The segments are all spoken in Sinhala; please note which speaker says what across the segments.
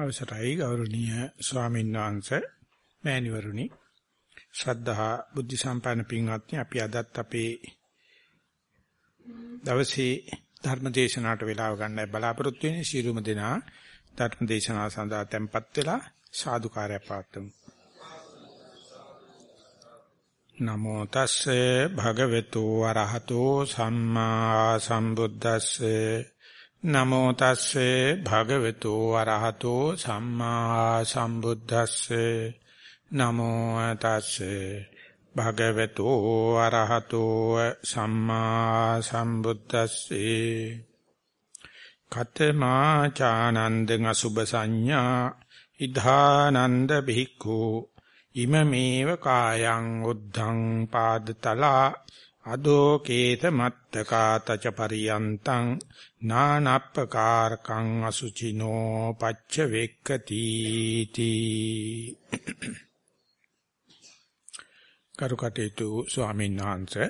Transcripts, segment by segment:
Speaker 1: අවසරයි ගෞරවනීය ස්වාමීන් වහන්සේ මෑණිවරුනි. ශ්‍රද්ධා බුද්ධ සම්පන්න පින්වත්නි අපි අදත් අපේ දවසේ ධර්ම දේශනාවට වේලාව ගන්නයි බලාපොරොත්තු වෙන්නේ. ශීරුම දෙනා ධර්ම දේශනාව සඳහා tempත් වෙලා සාදුකාරය පාත්තුමු නමෝ තස්සේ භගවතු වරහතෝ සම්මා සම්බුද්දස්සේ නමෝ තස්සේ භගවතු වරහතෝ සම්මා සම්බුද්දස්සේ. නමෝ තස්සේ භගවතු වරහතෝ සම්මා සම්බුද්දස්සේ. කතමා චානන්දං අසුභ සංඥා ඉධානන්ද බික්ඛු ඉමමේව කායං උද්ධං පාදතලා අදෝකේත මත්තකා තච පරියන්තං නානප්පකාරකං අසුචිනෝ පච්ච වෙක්කති තී කරුකටේතු ස්වාමීන් වහන්සේ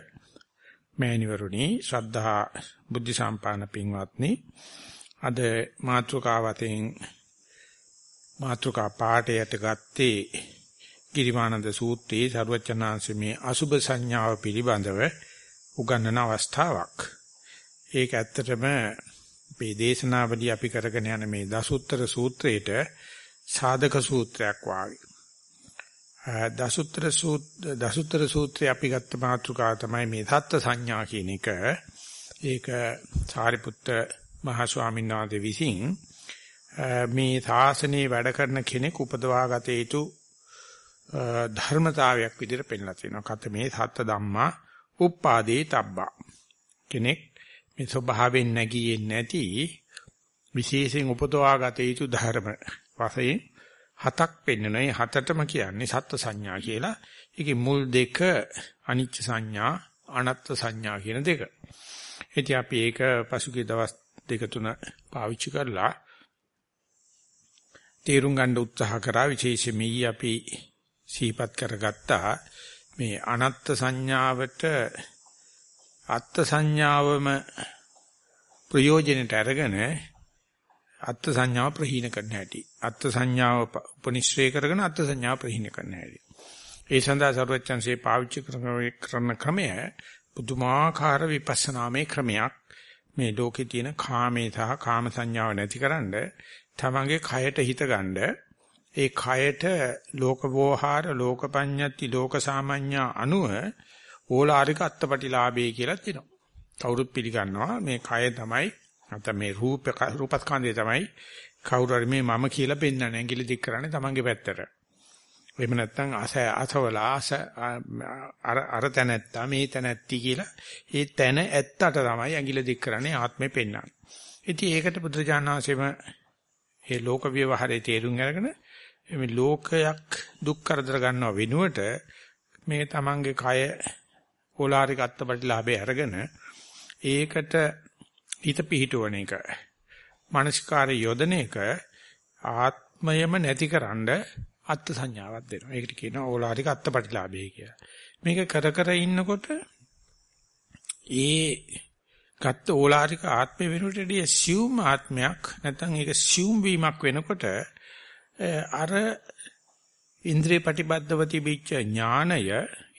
Speaker 1: මෑණිවරුනි ශ්‍රද්ධා බුද්ධ සම්පාදන පින්වත්නි අද මාත්‍රකාවතෙන් මාත්‍රකා පාඨයට ගත්තේ ගිරිමානන්ද සූත්‍රයේ සරුවචනාංශ මේ අසුබ සංඥාව පිළිබඳව උගන්වන අවස්ථාවක්. ඒක ඇත්තටම මේ දේශනාවලිය අපි කරගෙන යන මේ දසුත්තර සූත්‍රයේට සාධක සූත්‍රයක් වාගේ. දසුත්තර සූත්‍ර දසුත්තර සූත්‍රය අපි ගත්ත මාතෘකාව තමයි මේ தත්ත්ව සංඥා කියන එක. ඒක සාරිපුත්ත මහ ස්වාමීන් වහන්සේ විසින් මේ ශාසනයේ වැඩ කරන කෙනෙක් උපදවා ගත යුතු ධර්මතාවයක් විදිහට පෙන්ලා තියෙනවා. කත මේ සත්‍ය ධම්මා උප්පාදේ තබ්බා. කෙනෙක් මේ ස්වභාවයෙන් නැගියේ නැති විශේෂයෙන් උපදවා ගත යුතු ධර්ම වශයෙන් හතක් පෙන්වනවා. මේ හතටම කියන්නේ සත්ත්ව සංඥා කියලා. ඒකේ මුල් දෙක අනිච්ච සංඥා, අනත්ත් සංඥා කියන දෙක. ඉතින් අපි ඒක පසුගිය දවස් දෙක තුන පාවිච්චි කරලා තේරුම් ගන්න උත්සාහ කරා විශේෂයෙන්ම අපි සිහිපත් කරගත්තා මේ අනත්ත් සංඥාවට අත්ත් සංඥාවම ප්‍රයෝජනෙට අරගෙන අත්ත් සංඥාව ප්‍රහීන කරන්න හැටි. අත්ත් සංඥාව උපනිශ්‍රේ කරගෙන අත්ත් සංඥාව ප්‍රහීන කරන්න හැටි. ඒ සඳහා සරුවච්චන්සේ පාවිච්චි කරන ක්‍රමය පුදුමාකාර විපස්සනාමේ ක්‍රමයක්. මේ ලෝකේ තියෙන කාමේ සහ කාම සංඥාව නැතිකරන්න තමන්ගේ කයට හිත ගන්නේ ඒ කයට ලෝකවෝහාර ලෝකපඤ්ඤති ලෝකසාමඤ්ඤා අනුව ඕලාරික අත්පටිලාභේ කියලා තියෙනවා. කවුරුත් පිළිගන්නවා මේ කය තමයි නැත්නම් මේ රූප රූපස්කන්ධය තමයි කවුරු හරි මේ මම කියලා පෙන්වන්නේ ඇඟිලි දික් කරන්නේ තමන්ගේ පැත්තට. එහෙම නැත්නම් අස අසවලා අස අර අර තැනැත්තා මේ තැනැත්ති කියලා ඒ තැන ඇත්තට තමයි ඇඟිලි දික් කරන්නේ ආත්මේ පෙන්වන්නේ. ඉතින් ඒකට බුදුරජාණන්සේම මේ ලෝක ව්‍යවහාරයේ තේරුම් අරගෙන මේ ලෝකයක් දුක් කරදර ගන්නව වෙනුවට මේ තමන්ගේ කය ඕලාරික අත්පටිලාභේ අරගෙන ඒකට හිත පිහිටවන එක මානසිකාරය යොදන එක ආත්මයම නැතිකරන්න අත්ත් සංඥාවක් දෙනවා. ඒකට කියනවා ඕලාරික අත්පටිලාභය කියලා. මේක කර කර ඉන්නකොට ඒ ගත්ත ඕලාරික ආත්මය වෙනුවට සියුම් ආත්මයක් නැත්නම් ඒක සියුම් වීමක් වෙනකොට අර ඉන්ද්‍රිය ප්‍රතිබද්ධව තිබිච්ච ඥානය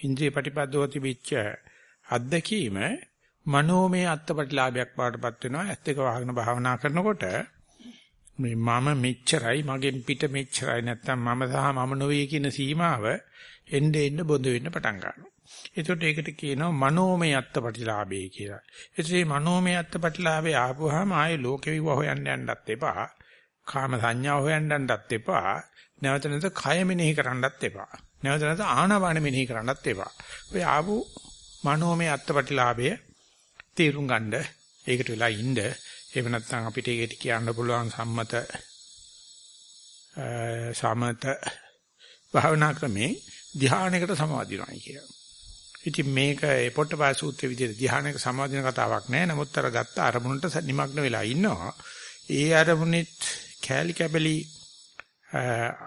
Speaker 1: ඉන්ද්‍රිය ප්‍රතිබද්ධව තිබිච්ච අත්දැකීම මනෝමය අත්පටිලාභයක් වඩපත් වෙනවා ඇත්ත එක වහගෙන භාවනා කරනකොට මේ මම මෙච්චරයි මගෙන් පිට මෙච්චරයි නැත්තම් මම සහ මම නොවේ කියන සීමාව එන්න එන්න බොඳ වෙන්න පටන් ගන්නවා. එතකොට ඒකට කියනවා මනෝමය අත්පටිලාභය කියලා. එතකොට මේ මනෝමය අත්පටිලාභය ආපුවාම ආයේ ලෝකෙ විව හොයන්න යන්නත් එපා. කාම සංඥා හොයන්නත් එපා. නැවත නැවත කය මෙනෙහි කරන්නත් එපා. නැවත නැවත ආනාපාන මෙනෙහි කරන්නත් එපා. ඔය ආපු මනෝමය අත්පටිලාභය තේරුම් ගන්න ඒකට වෙලා ඉන්න. එහෙම නැත්නම් අපිට ඒකට කියන්න පුළුවන් සම්මත සමත භාවනා ක්‍රමේ ධ්‍යානයකට සමාදිනවයි කියලා. ඉතින් මේක ඒ පොට්ටපාය සූත්‍රයේ විදිහට ධ්‍යානයක සමාදින කතාවක් නෑ. නමුත් අර ගත්ත අරමුණට නිමග්න වෙලා ඉන්නවා. ඒ අරමුණෙත් කෑලි කැබලි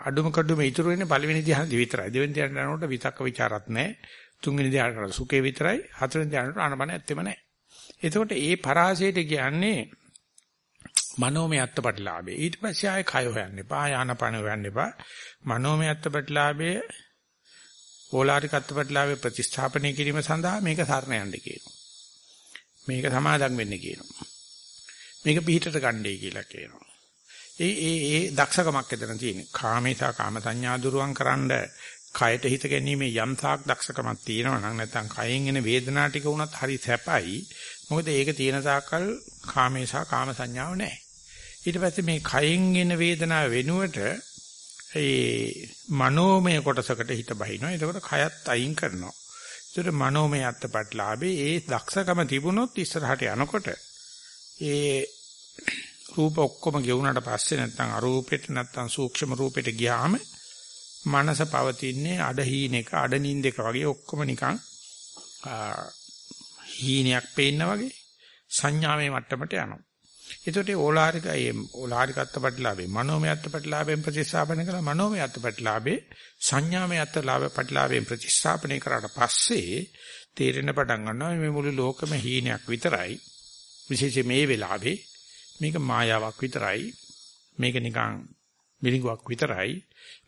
Speaker 1: අඩුම කඩුම ඉතුරු වෙන්නේ පළවෙනි ධ්‍යානෙදි විතරයි. දෙවෙනි ධ්‍යානෙට යනකොට විතක්ක ਵਿਚාරත් නැහැ. තුන්වෙනි ධ්‍යානට සුඛේ විතරයි. හතරවෙනි ධ්‍යානට ආනපන ඇත්තෙම නැහැ. එතකොට ඒ පරාසයට කියන්නේ මනෝමය අත්පටිලාභේ. ඊට පස්සේ ආයේ කය හොයන්න එපා. ආනාපාන හොයන්න එපා. මනෝමය අත්පටිලාභේ ඕලාරික අත්පටිලාභේ ප්‍රතිස්ථාපනය කිරීම සඳහා මේක සරණ යන්න කියනවා. මේක සමාදම් වෙන්න කියනවා. මේක පිහිටට ගන්නයි කියලා කියනවා. ඒ ඒ ඒ දක්ෂකමක් එතන තියෙනවා. කාමේසා කාම සංඥා දුරුවන් කරන්න කයට හිත ගැනීමේ යම් තාක් දක්ෂකමක් තියෙනවා නම් නැත්නම් කයෙන් එන වේදනා ටික වුණත් හරි සැපයි. මොකද ඒක තියෙන තාක්කල් කාමේසා කාම සංඥාව නැහැ. ඊට පස්සේ මේ කයෙන් එන වේදනාව වෙනුවට ඒ මනෝමය කොටසකට හිත බහිනවා. එතකොට කයත් අයින් කරනවා. ඒතර මනෝමය අත්පත්ලාභේ ඒ දක්ෂකම තිබුණොත් ඉස්සරහට යනකොට ඒ රූප ඔක්කොම ගෙවුනට පස්සේ නැත්නම් අරූපෙට නැත්නම් සූක්ෂම රූපෙට ගියාම මනස පවතින්නේ අඩ හීනෙක අඩ නින්දක වගේ ඔක්කොම නිකන් හීනයක් පේන්න වගේ සංඥාවේ මට්ටමට යනවා. ඒකට ඕලාරික ඒ ඕලාරිකත්ව ප්‍රතිලාභේ මනෝමයත්ව ප්‍රතිලාභයෙන් ප්‍රතිස්ථාපනය කළා මනෝමයත්ව ප්‍රතිලාභේ සංඥාමයත්ව ලාභ ප්‍රතිලාභයෙන් ප්‍රතිස්ථාපනය කරාට පස්සේ තේරෙන පටන් ගන්නවා මේ මුළු ලෝකෙම හීනයක් විතරයි විශේෂයෙන් මේ වෙලාවේ මේක මායාවක් විතරයි මේක නිකන් මිලිඟුවක් විතරයි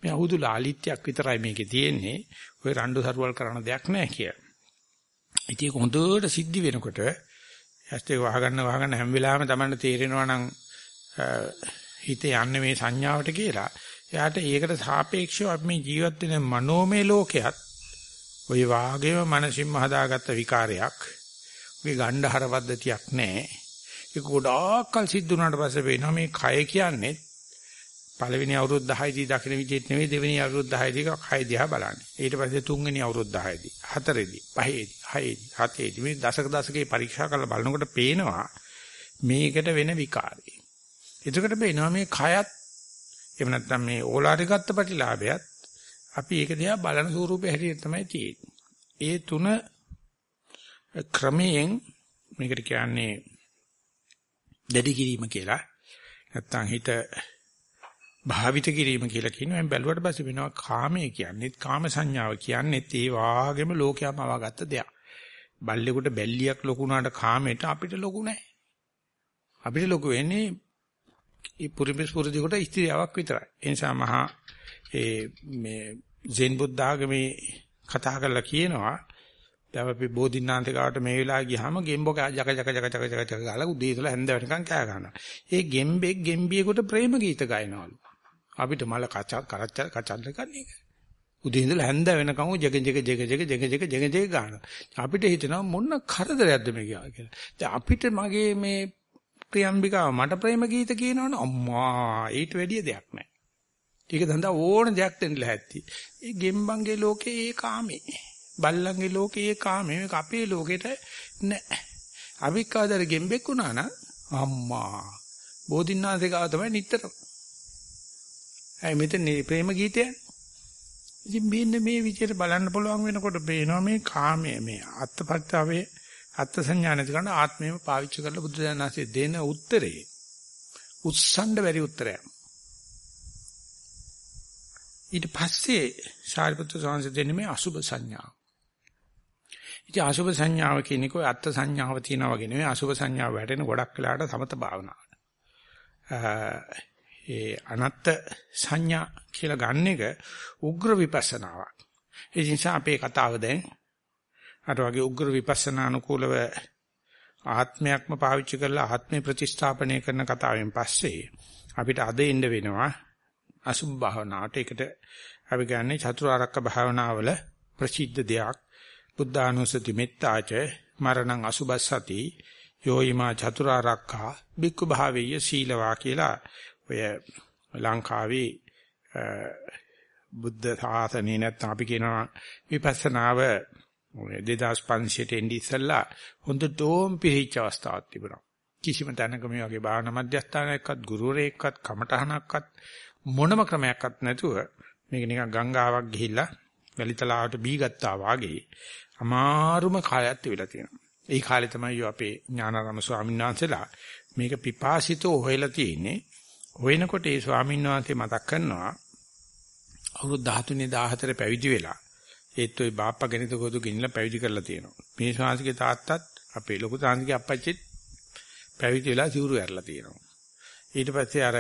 Speaker 1: මේ අහුදු ලාලිත්‍යයක් විතරයි මේකේ තියෙන්නේ ඔය රණ්ඩු සරුවල් කරන දෙයක් නෑ කිය. ඉතින් ඒක හොඳට සිද්ධ වෙනකොට ඇස්තේ වහගන්න වහගන්න හැම වෙලාවෙම Tamanne තේරෙනවා නම් හිතේ යන්නේ මේ සංඥාවට කියලා. එයාට ඒකට සාපේක්ෂව අපි මේ ජීවත් වෙන මනෝමය ලෝකයක් ওই වාගේම මනසින්ම හදාගත්ත විකාරයක්. ඔගේ ගණ්ඩහර පද්ධතියක් නැහැ. ඒක ගොඩාක්කල් සිද්ධ වුණාට පස්සේ වෙනවා මේ කය කියන්නේ පළවෙනි අවුරුදු 10 දී දකින විදිහට නෙවෙයි දෙවෙනි අවුරුදු 10 දී කය දිහා බලන්නේ. ඊට පස්සේ තුන්වෙනි අවුරුදු 10 දී, හතරෙදි, පහේදී, හයේදී, හතේදී මේ දශක දශකේ පරීක්ෂා කරලා බලනකොට පේනවා මේකට වෙන විකාරය. එතකොට පේනවා මේ කයත් එහෙම නැත්නම් මේ ඕලාරිකත්ව ප්‍රතිලාභයත් අපි ඒක දිහා බලන ස්වරූපේ හැටියට තමයි තියෙන්නේ. ඒ තුන ක්‍රමයෙන් මේකට කියන්නේ දැඩි කිරීම කියලා. නැත්නම් හිත භාවිත කිරීම කියලා කියනවා. එම් බැලුවට පස්සේ වෙනවා කාමයේ කියන්නේ කාම සංඥාව කියන්නේ ඒ වාගේම ලෝකයම අවගත්ත දෙයක්. බල්ලෙකුට බැල්ලියක් ලොකු වුණාට කාමයට අපිට ලොකු නැහැ. අපිට ලොකු වෙන්නේ ඒ පුරිමිස් පුරුදිකට ස්ත්‍රියාවක් විතරයි. ඒ නිසා මහා ඒ මේ සෙන් බුද්ධ ආගමේ කතා කරලා කියනවා දැන් අපි බෝධින්නාන්ත කාට මේ වෙලාව ගියාම ගෙම්බෝ ජක ජක ජක ජක ජක ජක ගාලා උදේ ඉඳලා හැන්ද වෙනකන් කෑ ගන්නවා. ඒ ගෙම්බෙක් ගෙම්බියෙකුට ප්‍රේම ගීත ගායනවලු. අපිට මල කච කරච්ච කචල්ල කන්නේ ඒක. උදේ ඉඳලා හැන්ද වෙනකන් ජග ජග ජග ජග ජග ජග ජග ජග ගන්නවා. අපිට හිතෙනවා මොන කරදරයක්ද මේ කියලා. දැන් අපිට මගේ මේ ප්‍රියම්බිකාව මට ප්‍රේම ගීත කියනවනේ අම්මා ඊට වැඩිය දෙයක් නැහැ. ඒක දන්දා ඕන දෙයක් දෙන්න ලැහැත්ති. ඒ ගෙම්බන්ගේ ලෝකේ ඒ කාමේ. බල්ලන්ගේ ලෝකේ ඒ කාමේ මේක අපේ ලෝකෙට නැහැ. අපි කවදාද ගෙම්බෙක් වුණා නම් අම්මා බෝධින්නාථේ ගාව තමයි නිතරම ඇයි මෙතන ප්‍රේම ගීතයනේ. ඉතින් මෙන්න මේ විදිහට බලන්න පුළුවන් වෙනකොට පේනවා මේ කාමය මේ අත්පත්තාවේ අත්ත් සංඥානිත කරන ආත්මයම පාවිච්චි කරලා බුදුදහමසේ දෙන උත්තරේ උත්සන්න බැරි උත්තරයක්. ඊට පස්සේ සාරිපුත්‍ර ස්වාමීන් දෙන්නේ මේ අසුබ සංඥාව. ඉතින් අසුබ සංඥාව කියන්නේ කොයි අත්ත් සංඥාව තියනා වගේ නෙවෙයි අසුබ සංඥාව වැටෙන ගොඩක් වෙලාට සමත භාවනාවට. ඒ අනත්ත් සංඥා කියලා ගන්න එක උග්‍ර විපස්සනාවක්. ඒ නිසා අපේ කතාව දැන් අර වගේ උග්‍ර විපස්සනා අනුකූලව ආත්මයක්ම පාවිච්චි කරලා ආත්මේ ප්‍රතිස්ථාපනය කරන කතාවෙන් පස්සේ අපිට අද එන්න වෙනවා අසුභ භාවනාවට. ඒකට අපි ගන්නේ චතුරාර්යක භාවනාවල ප්‍රසිද්ධ දෙයක්. බුද්ධානුස්සති මෙත්තාච මරණං අසුභස්සති යෝයිමා චතුරාර්යකා බික්ඛු භාවේය සීලවා කියලා ඔය ලංකාවේ බුද්ධ ශාසනය නැත්නම් අපි කියනවා විපස්සනාව 2500 එන්නේ ඉස්සල්ලා හොඳටම පිළිච්ච අවස්ථාවක් තිබුණා. කිසිම තැනක මේ වගේ භාවනා මධ්‍යස්ථානයක්වත් ගුරුවරයෙක්වත් කමටහනක්වත් මොනම ක්‍රමයක්වත් නැතුව මේක නිකන් ගංගාවක් ගිහිල්ලා වැලිතලාවට බී ගත්තා වාගේ අමාරුම කාලයක් තිබිලා තියෙනවා. ඒ කාලේ තමයි අපේ ඥානාරාම ස්වාමීන් වහන්සේලා මේක පිපාසිතෝ හොයලා තියෙන්නේ. හොයනකොට ඒ ස්වාමීන් වහන්සේ මතක් කරනවා අවුරුදු 13 14 පැවිදි වෙලා ඒත් ওই බාප්පා ගණිත පොදු ගින්නලා පැවිදි කරලා තියෙනවා. මේ ශාන්සිකේ තාත්තත් අපේ ලොකු ශාන්සිකේ අප්පච්චිත් පැවිදි වෙලා සිවුරු ඇරලා තියෙනවා. ඊට පස්සේ අර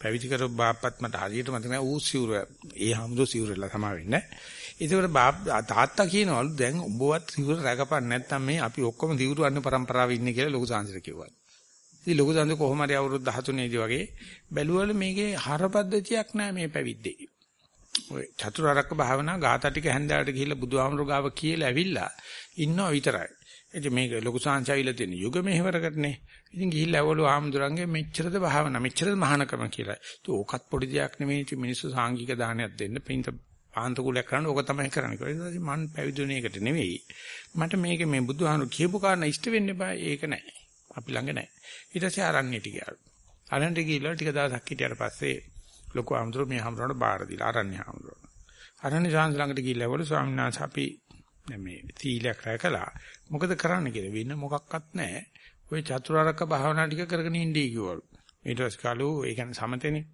Speaker 1: පැවිදි කරු බාප්පත් මට හරියට මතක නැහැ ඌ සිවුර ඒ හැමදෝ සිවුරලා තමයි වෙන්නේ. ඒකවල බාප් තාත්තා කියනවලු දැන් ඔබවත් සිවුර රැකපන් නැත්නම් මේ අපි ඔක්කොම සිවුරු අන්න પરම්පරාවේ ඉන්නේ කියලා ලොකු සාංශර කිව්වා. ඉතින් ලොකු සාංශ කොහොම හරි අවුරුදු 13 දී වගේ බැලුවල මේකේ හරපද්ධතියක් නැහැ මේ පැවිද්දේ. ඔය චතුරාර්යක භාවනා ගාථා ටික හැන්දාවට ගිහිල්ලා බුදුහාමුදුරු ගාව කියලා ඇවිල්ලා ඉන්නව විතරයි. ඉතින් මේක ලොකු සාංශාවිල තියෙන යුග මෙහෙවරකටනේ. ඉතින් ගිහිල්ලා ඇවලු ආමුදුරන්ගේ මෙච්චරද භාවනා මෙච්චරද මහානකම කියලා. ඉතින් ඕකත් පොඩි දෙයක් නෙමෙයි. ඉතින් මිනිස්සු සාංගික දානයක් දෙන්න පින්ත පාන්තකුලයක් කරන්න ඕක තමයි කරන්නේ. ඒ නිසා මම පැවිදුණ එකට නෙවෙයි. මට මේක මේ බුදුහාමුදුරු කියපු කාරණා ඉෂ්ට වෙන්න එපා. ඒක නෑ. අපි ළඟ නෑ. ඊට පස්සේ ආරණ්‍යට ගියා. ආරණ්‍යට ගිහිල්ලා ටික දවසක් හිටියට පස්සේ ලොකු ආමුදුරු මේ ආමුදුරට බාර දීලා ආරණ්‍ය ආමුදුරු. ආරණ්‍ය සාංශ ළඟට ගිහිල්ලා වල ස්වාමීන් වහන්සේ අපි මේ සීලයක් රැකලා මොකද කරන්න කියලා වෙන මොකක්වත් නැහැ. ওই චතුරාර්යක භාවනා ටික කරගෙන ඉඳී කිව්වලු. ඊට පස්සේ කාලු ඒ කියන්නේ සමතේනේ.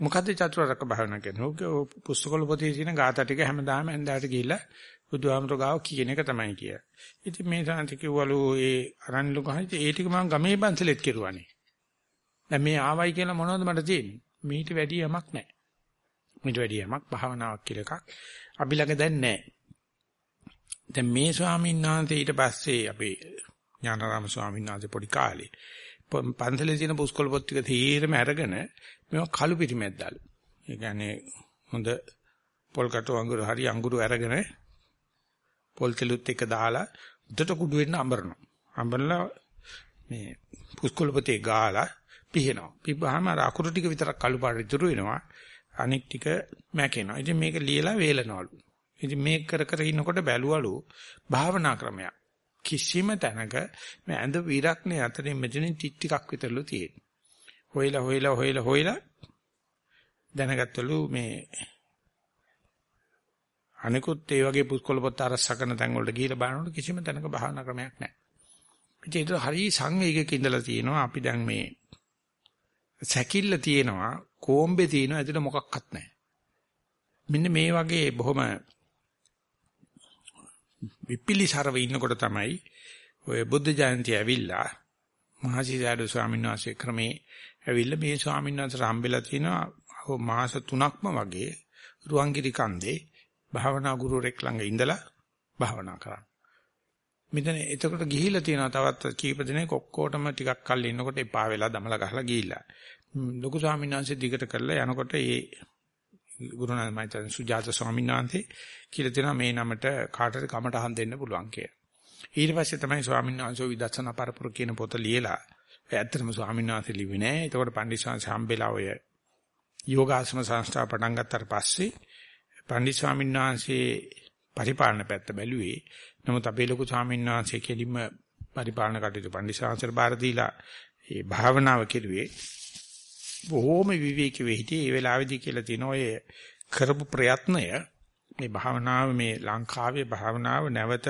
Speaker 1: මොකද්ද චතුරාර්යක භාවනා කියන්නේ? ඔක පුස්තකවල පොතේ තියෙන ગાථා ටික හැමදාම ඇඳාට ගිහිල්ලා බුදුහාමර ගාව කියන එක තමයි කිය. ඉතින් මේ සාන්ති කිව්වලු ඒ අරන්ලු ගහයි ඒ ටික මම ගමේ පන්සලෙත් කෙරුවානේ. දැන් මේ ආවයි කියලා මොනවද මට තියෙන්නේ? මීට වැඩි යමක් නැහැ. මීට වැඩි යමක් භාවනාවක් කියලා එකක් අපි ළඟ දැන් නැහැ. දැන් මේ ස්වාමීන් වහන්සේ ඊට පස්සේ අපේ ඥානාරාම ස්වාමීන් වහන්සේ පොඩි කාලේ පන්සලේ තියෙන පුස්කොළ පොත් ටික තීරම අරගෙන මේවා කළු පිටිමැද්දාලු. ඒ කියන්නේ හොඳ පොල් කටු අඟුරු හරි අඟුරු අරගෙන පොල් තෙලුත් එක දාලා උඩට කුඩු වෙන්න අඹරනවා. අඹරලා මේ පුස්කොළ පොතේ ගාලා පිහිනවා. පිප්පහම අර අකුරු ටික විතරක් කළු පාට ඉතුරු වෙනවා. අනික් ටික මැකෙනවා. ඉතින් මේක ලියලා වේලනවලු. ඉතින් මේක කර කර ඉන්නකොට බැලුවලු භාවනා ක්‍රමයක්. කිසිම තැනක මේ ඇඳ විරක්නේ අතරින් මෙතනින් ටික ටිකක් විතරලු තියෙන්නේ. හොයලා හොයලා හොයලා හොයලා දැනගත්තලු මේ අනිකුත් ඒ වගේ පුස්කොළ පොත් අරසකන තැන් වලට ගිහිල්ලා බලනකොට කිසිම තැනක භාවනා ක්‍රමයක් නැහැ. ඉතින් ඒක හරි සංවේගයක ඉඳලා තියෙනවා අපි දැන් මේ සැකිල්ල තියෙනවා කොම්බේ තියෙනවා ඇතුළේ මොකක්වත් නැහැ. මෙන්න මේ වගේ බොහොම විපිලිසරව ඉන්නකොට තමයි ඔය බුද්ධ ජයන්ති ඇවිල්ලා මහසිසාරද ස්වාමීන් වහන්සේ ක්‍රමේ ඇවිල්ලා මේ ස්වාමීන් වහන්සේ හම්බෙලා තිනවා මාස 3ක්ම වගේ රුවන්ගිරි කන්දේ භාවනා ගුරුවරෙක් ළඟ ඉඳලා භාවනා කරා. මෙතන එතකොට ගිහිලා තියෙනවා තවත් කීප දිනක ඔක්කොටම ටිකක් කල් ඉන්නකොට එපා වෙලා දමලා ගහලා ගිහිල්ලා. ලොකු ස්වාමීන් වහන්සේ දිගට කරලා යනකොට ඒ ගුරුනාථ මයිතන් සුජාත ස්වාමීන් වහන්සේ කියලා තියෙනවා මේ නමට කාටද කමටහන් දෙන්න පුළුවන් කියලා. ඊට පස්සේ තමයි ස්වාමීන් වහන්සේ විදර්ශනා පරපුර කියන පොත ලියලා ඇත්තටම ස්වාමීන් වහන්සේ ලිව්වේ නෑ. ඒතකොට පණ්ඩිත ස්වාමීන් හම්බෙලා ඔය යෝගාසන සංස්ථාව පටන් ගත්තාට පස්සේ පණ්ඩිත ස්වාමීන් වහන්සේ පරිපාලන පැත්ත බැලුවේ. නමුත් අපේ ලොකු ස්වාමීන් වහන්සේ කෙලින්ම පරිපාලන කටයුතු පණ්ඩිත ස්වාමීන් බාර දීලා ඒ භාවනාව කෙරුවේ. බොහොම විවේකී වෙහිටි ඒ වෙලාවේදී කියලා තියෙන ඔය කරපු ප්‍රයත්නය මේ භාවනාව මේ ලංකාවේ භාවනාව නැවත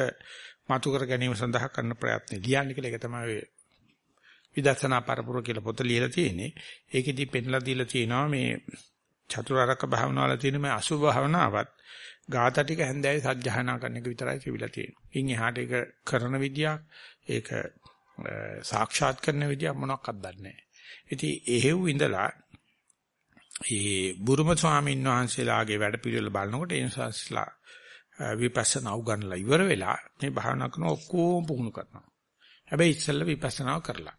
Speaker 1: මතු කර ගැනීම සඳහා කරන ප්‍රයත්න ලියන්නේ කියලා ඒක තමයි විදර්ශනා පරපුර කියලා පොත ලියලා තියෙන්නේ. ඒකෙදි පෙන්ලා දීලා තියෙනවා මේ චතුරාර්යක භාවනාවල තියෙන මේ අසුභ භාවනාවත් ගාථා ටික හැන්දෑවේ සජ්ජහානා කරන එක විතරයි කියලා තියෙන්නේ. ඉන් එහාට ඒක කරන විදියක් ඒක සාක්ෂාත් කරන විදියක් මොනවක්වත් දන්නේ නැහැ. ඉතින් එහෙව් ඉඳලා ඒ බුරුම ස්වාමීන් වහන්සේලාගේ වැඩ පිළිවෙල බලනකොට ඒ සංස්ලා විපස්සනා උගන්ලා ඉවර වෙලා මේ භාවනා කරන ඔක්කොම පුහුණු කරනවා. හැබැයි ඉස්සෙල්ලා විපස්සනාව කරලා.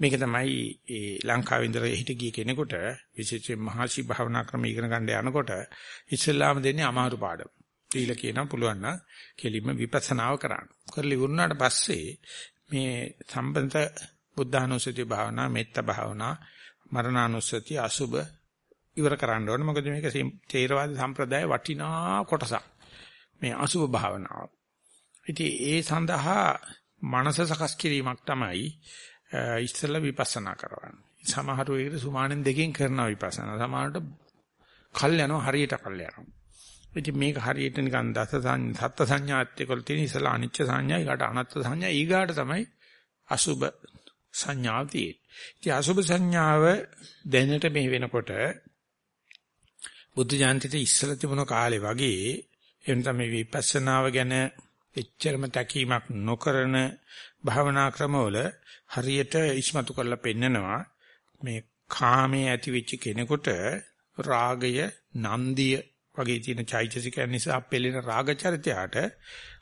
Speaker 1: මේක තමයි ඒ ලංකාවේ ඉඳලා හිට ගිය කෙනෙකුට විශේෂයෙන් මහසි භාවනා ක්‍රම ඉගෙන ගන්න යනකොට ඉස්සෙල්ලාම දෙන්නේ අමාරු පාඩම. ඊළ කියනවා පුළුවන් නම් කෙලින්ම විපස්සනාව කරන්න. කරලි වුණාට පස්සේ මේ සම්බන්ධ බුද්ධානුස්සති භාවනා, මෙත්ත භාවනා, මරණානුස්සති, අසුබ ඉවර කරන්න ඕනේ. මොකද මේක තේරවාද සම්ප්‍රදාය වටිනා කොටසක්. මේ අසුබ භාවනාව. ඉතින් ඒ සඳහා මනස සකස් කිරීමක් තමයි ඉස්සෙල්ලා විපස්සනා කරවන්නේ. සමහරව ඒකට සුමානෙන් දෙකකින් කරනවා විපස්සනා. සමහරට කල් යනවා හරියට කල් යනවා. ඉතින් මේක හරියට නිකන් දස සත්ත්ව සංඥාත් එක්කල තියෙන ඉස්සලා අනිච්ච සංඥා ඊට අනත්ත් සංඥා ඊගාට තමයි අසුබ සංඥාව තියෙන්නේ. ඉතින් අසුභ සංඥාව දැනට මේ වෙනකොට බුද්ධ ජාන්තිට ඉස්සල තිබුණ කාලේ වගේ එන්න තමයි විපස්සනාව ගැන එච්චරම තැකීමක් නොකරන භාවනා ක්‍රමවල හරියට ඉස්මතු කරලා පෙන්නනවා මේ කාමයේ ඇති වෙච්ච කෙනෙකුට රාගය නන්දිය වගේ තියෙන චෛතසිකයන් නිසා පෙළෙන රාග චරිතයට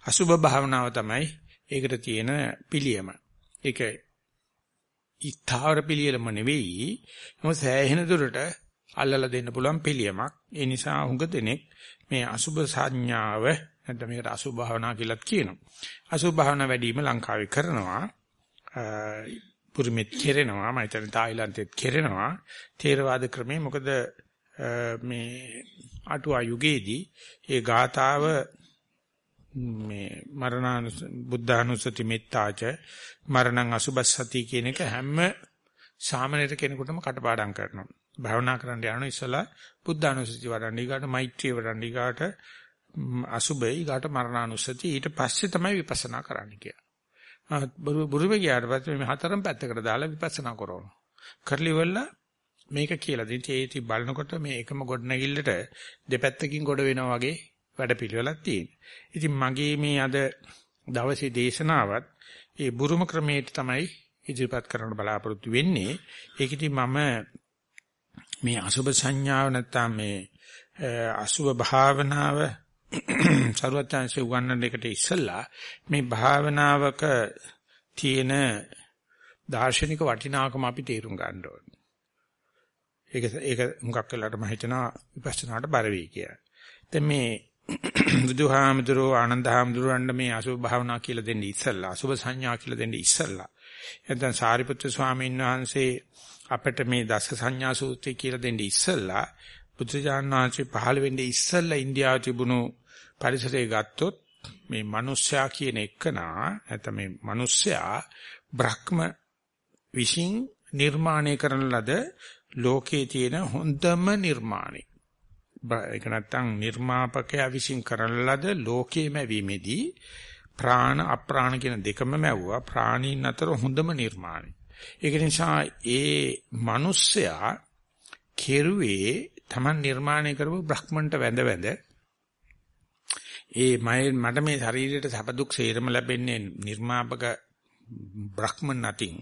Speaker 1: අසුභ භාවනාව තමයි ඒකට තියෙන පිළියම. ඒක ඊතාවර පිළියලම නෙවෙයි. මොකද සෑහෙන දුරට අල්ලලා දෙන්න පුළුවන් පිළියමක්. ඒ නිසා හුඟ දෙනෙක් මේ අසුභ සංඥාව නැත්නම් මේකට අසුභ භාවනා කියලාත් කියනවා. අසුභ භාවනා වැඩිම ලංකාවේ කරනවා. පුරුමෙත් කෙරෙනවා. මම හිතන්නේ තායිලන්තෙත් කෙරෙනවා. තේරවාද ක්‍රමේ මොකද මේ අටුවා යුගයේදී ඒ ගාතාව මේ මරණානුස බුද්ධානුස්සති මෙත්තාච මරණං අසුබස්සති කියන එක හැම සාමනීර කෙනෙකුටම කටපාඩම් කරනවා. භාවනා කරන්න යන ඉස්සලා බුද්ධානුස්සති වඩන්න ඊගාට මෛත්‍රිය වඩන්න ඊගාට අසුබේ ඊගාට මරණානුස්සති ඊට පස්සේ තමයි විපස්සනා කරන්න කියලා. බුරුමේ ගියාට පස්සේ මේ හතරම පැත්තකට දාලා විපස්සනා කරනවා. කරලිවල මේක කියලා දෙන්න ඒටි බලනකොට මේ එකම ගොඩනැගිල්ලට දෙපැත්තකින් ගොඩ වෙනවා වගේ වැඩපිළිවෙලක් තියෙනවා. ඉතින් මගේ මේ අද දවසේ දේශනාවත් ඒ බුරුම ක්‍රමයට තමයි ඉදිරිපත් කරන්න බලාපොරොත්තු වෙන්නේ. ඒක ඉතින් මම මේ අසුබ සංඥාව නැත්තම් මේ අසුබ භාවනාව සරුවත්‍යංශය උගන්වන එකට ඉස්සෙල්ලා මේ භාවනාවක තියෙන දාර්ශනික වටිනාකම අපි තේරුම් ගන්න ඕනේ. ඒක ඒක මුගක් වෙලාට මම හිතනවා විපස්සනාට බර වෙයි කියලා. දැන් මේ බුදුහාමුදුරෝ ආනන්දහාමුදුරන්ට මේ අසුභ භාවනා කියලා දෙන්නේ ඉස්සල්ලා අසුභ සංඥා කියලා දෙන්නේ ඉස්සල්ලා. එතෙන් සාරිපුත්‍ර ස්වාමීන් වහන්සේ අපිට මේ දස සංඥා සූත්‍රය කියලා දෙන්නේ ඉස්සල්ලා බුදුජාණන් වහන්සේ පහළ වෙන්නේ ඉස්සල්ලා ඉන්දියාවේ තිබුණු පරිසරය ගත්තොත් මේ මිනිස්සයා කියන එකනා නැත්නම් මේ මිනිස්සයා බ්‍රහ්ම විශ්ින් නිර්මාණය කරන ලද ලෝකයේ තියෙන හොඳම නිර්මාණය. ඒක නැත්තම් නිර්මාපකයා විසින් කරන ලද ලෝකයේ මැවීමේදී ප්‍රාණ අප්‍රාණ කියන දෙකම මැවුවා ප්‍රාණීන් අතර හොඳම නිර්මාණය. ඒක නිසා ඒ මිනිස්සයා කෙරුවේ Taman නිර්මාණය කරපු බ්‍රහ්මන්ට වැඳ වැඳ ඒ මට මේ ශරීරයට සැප දුක් සේරම ලැබෙන්නේ නිර්මාපක බ්‍රහ්මන් නැතිනම්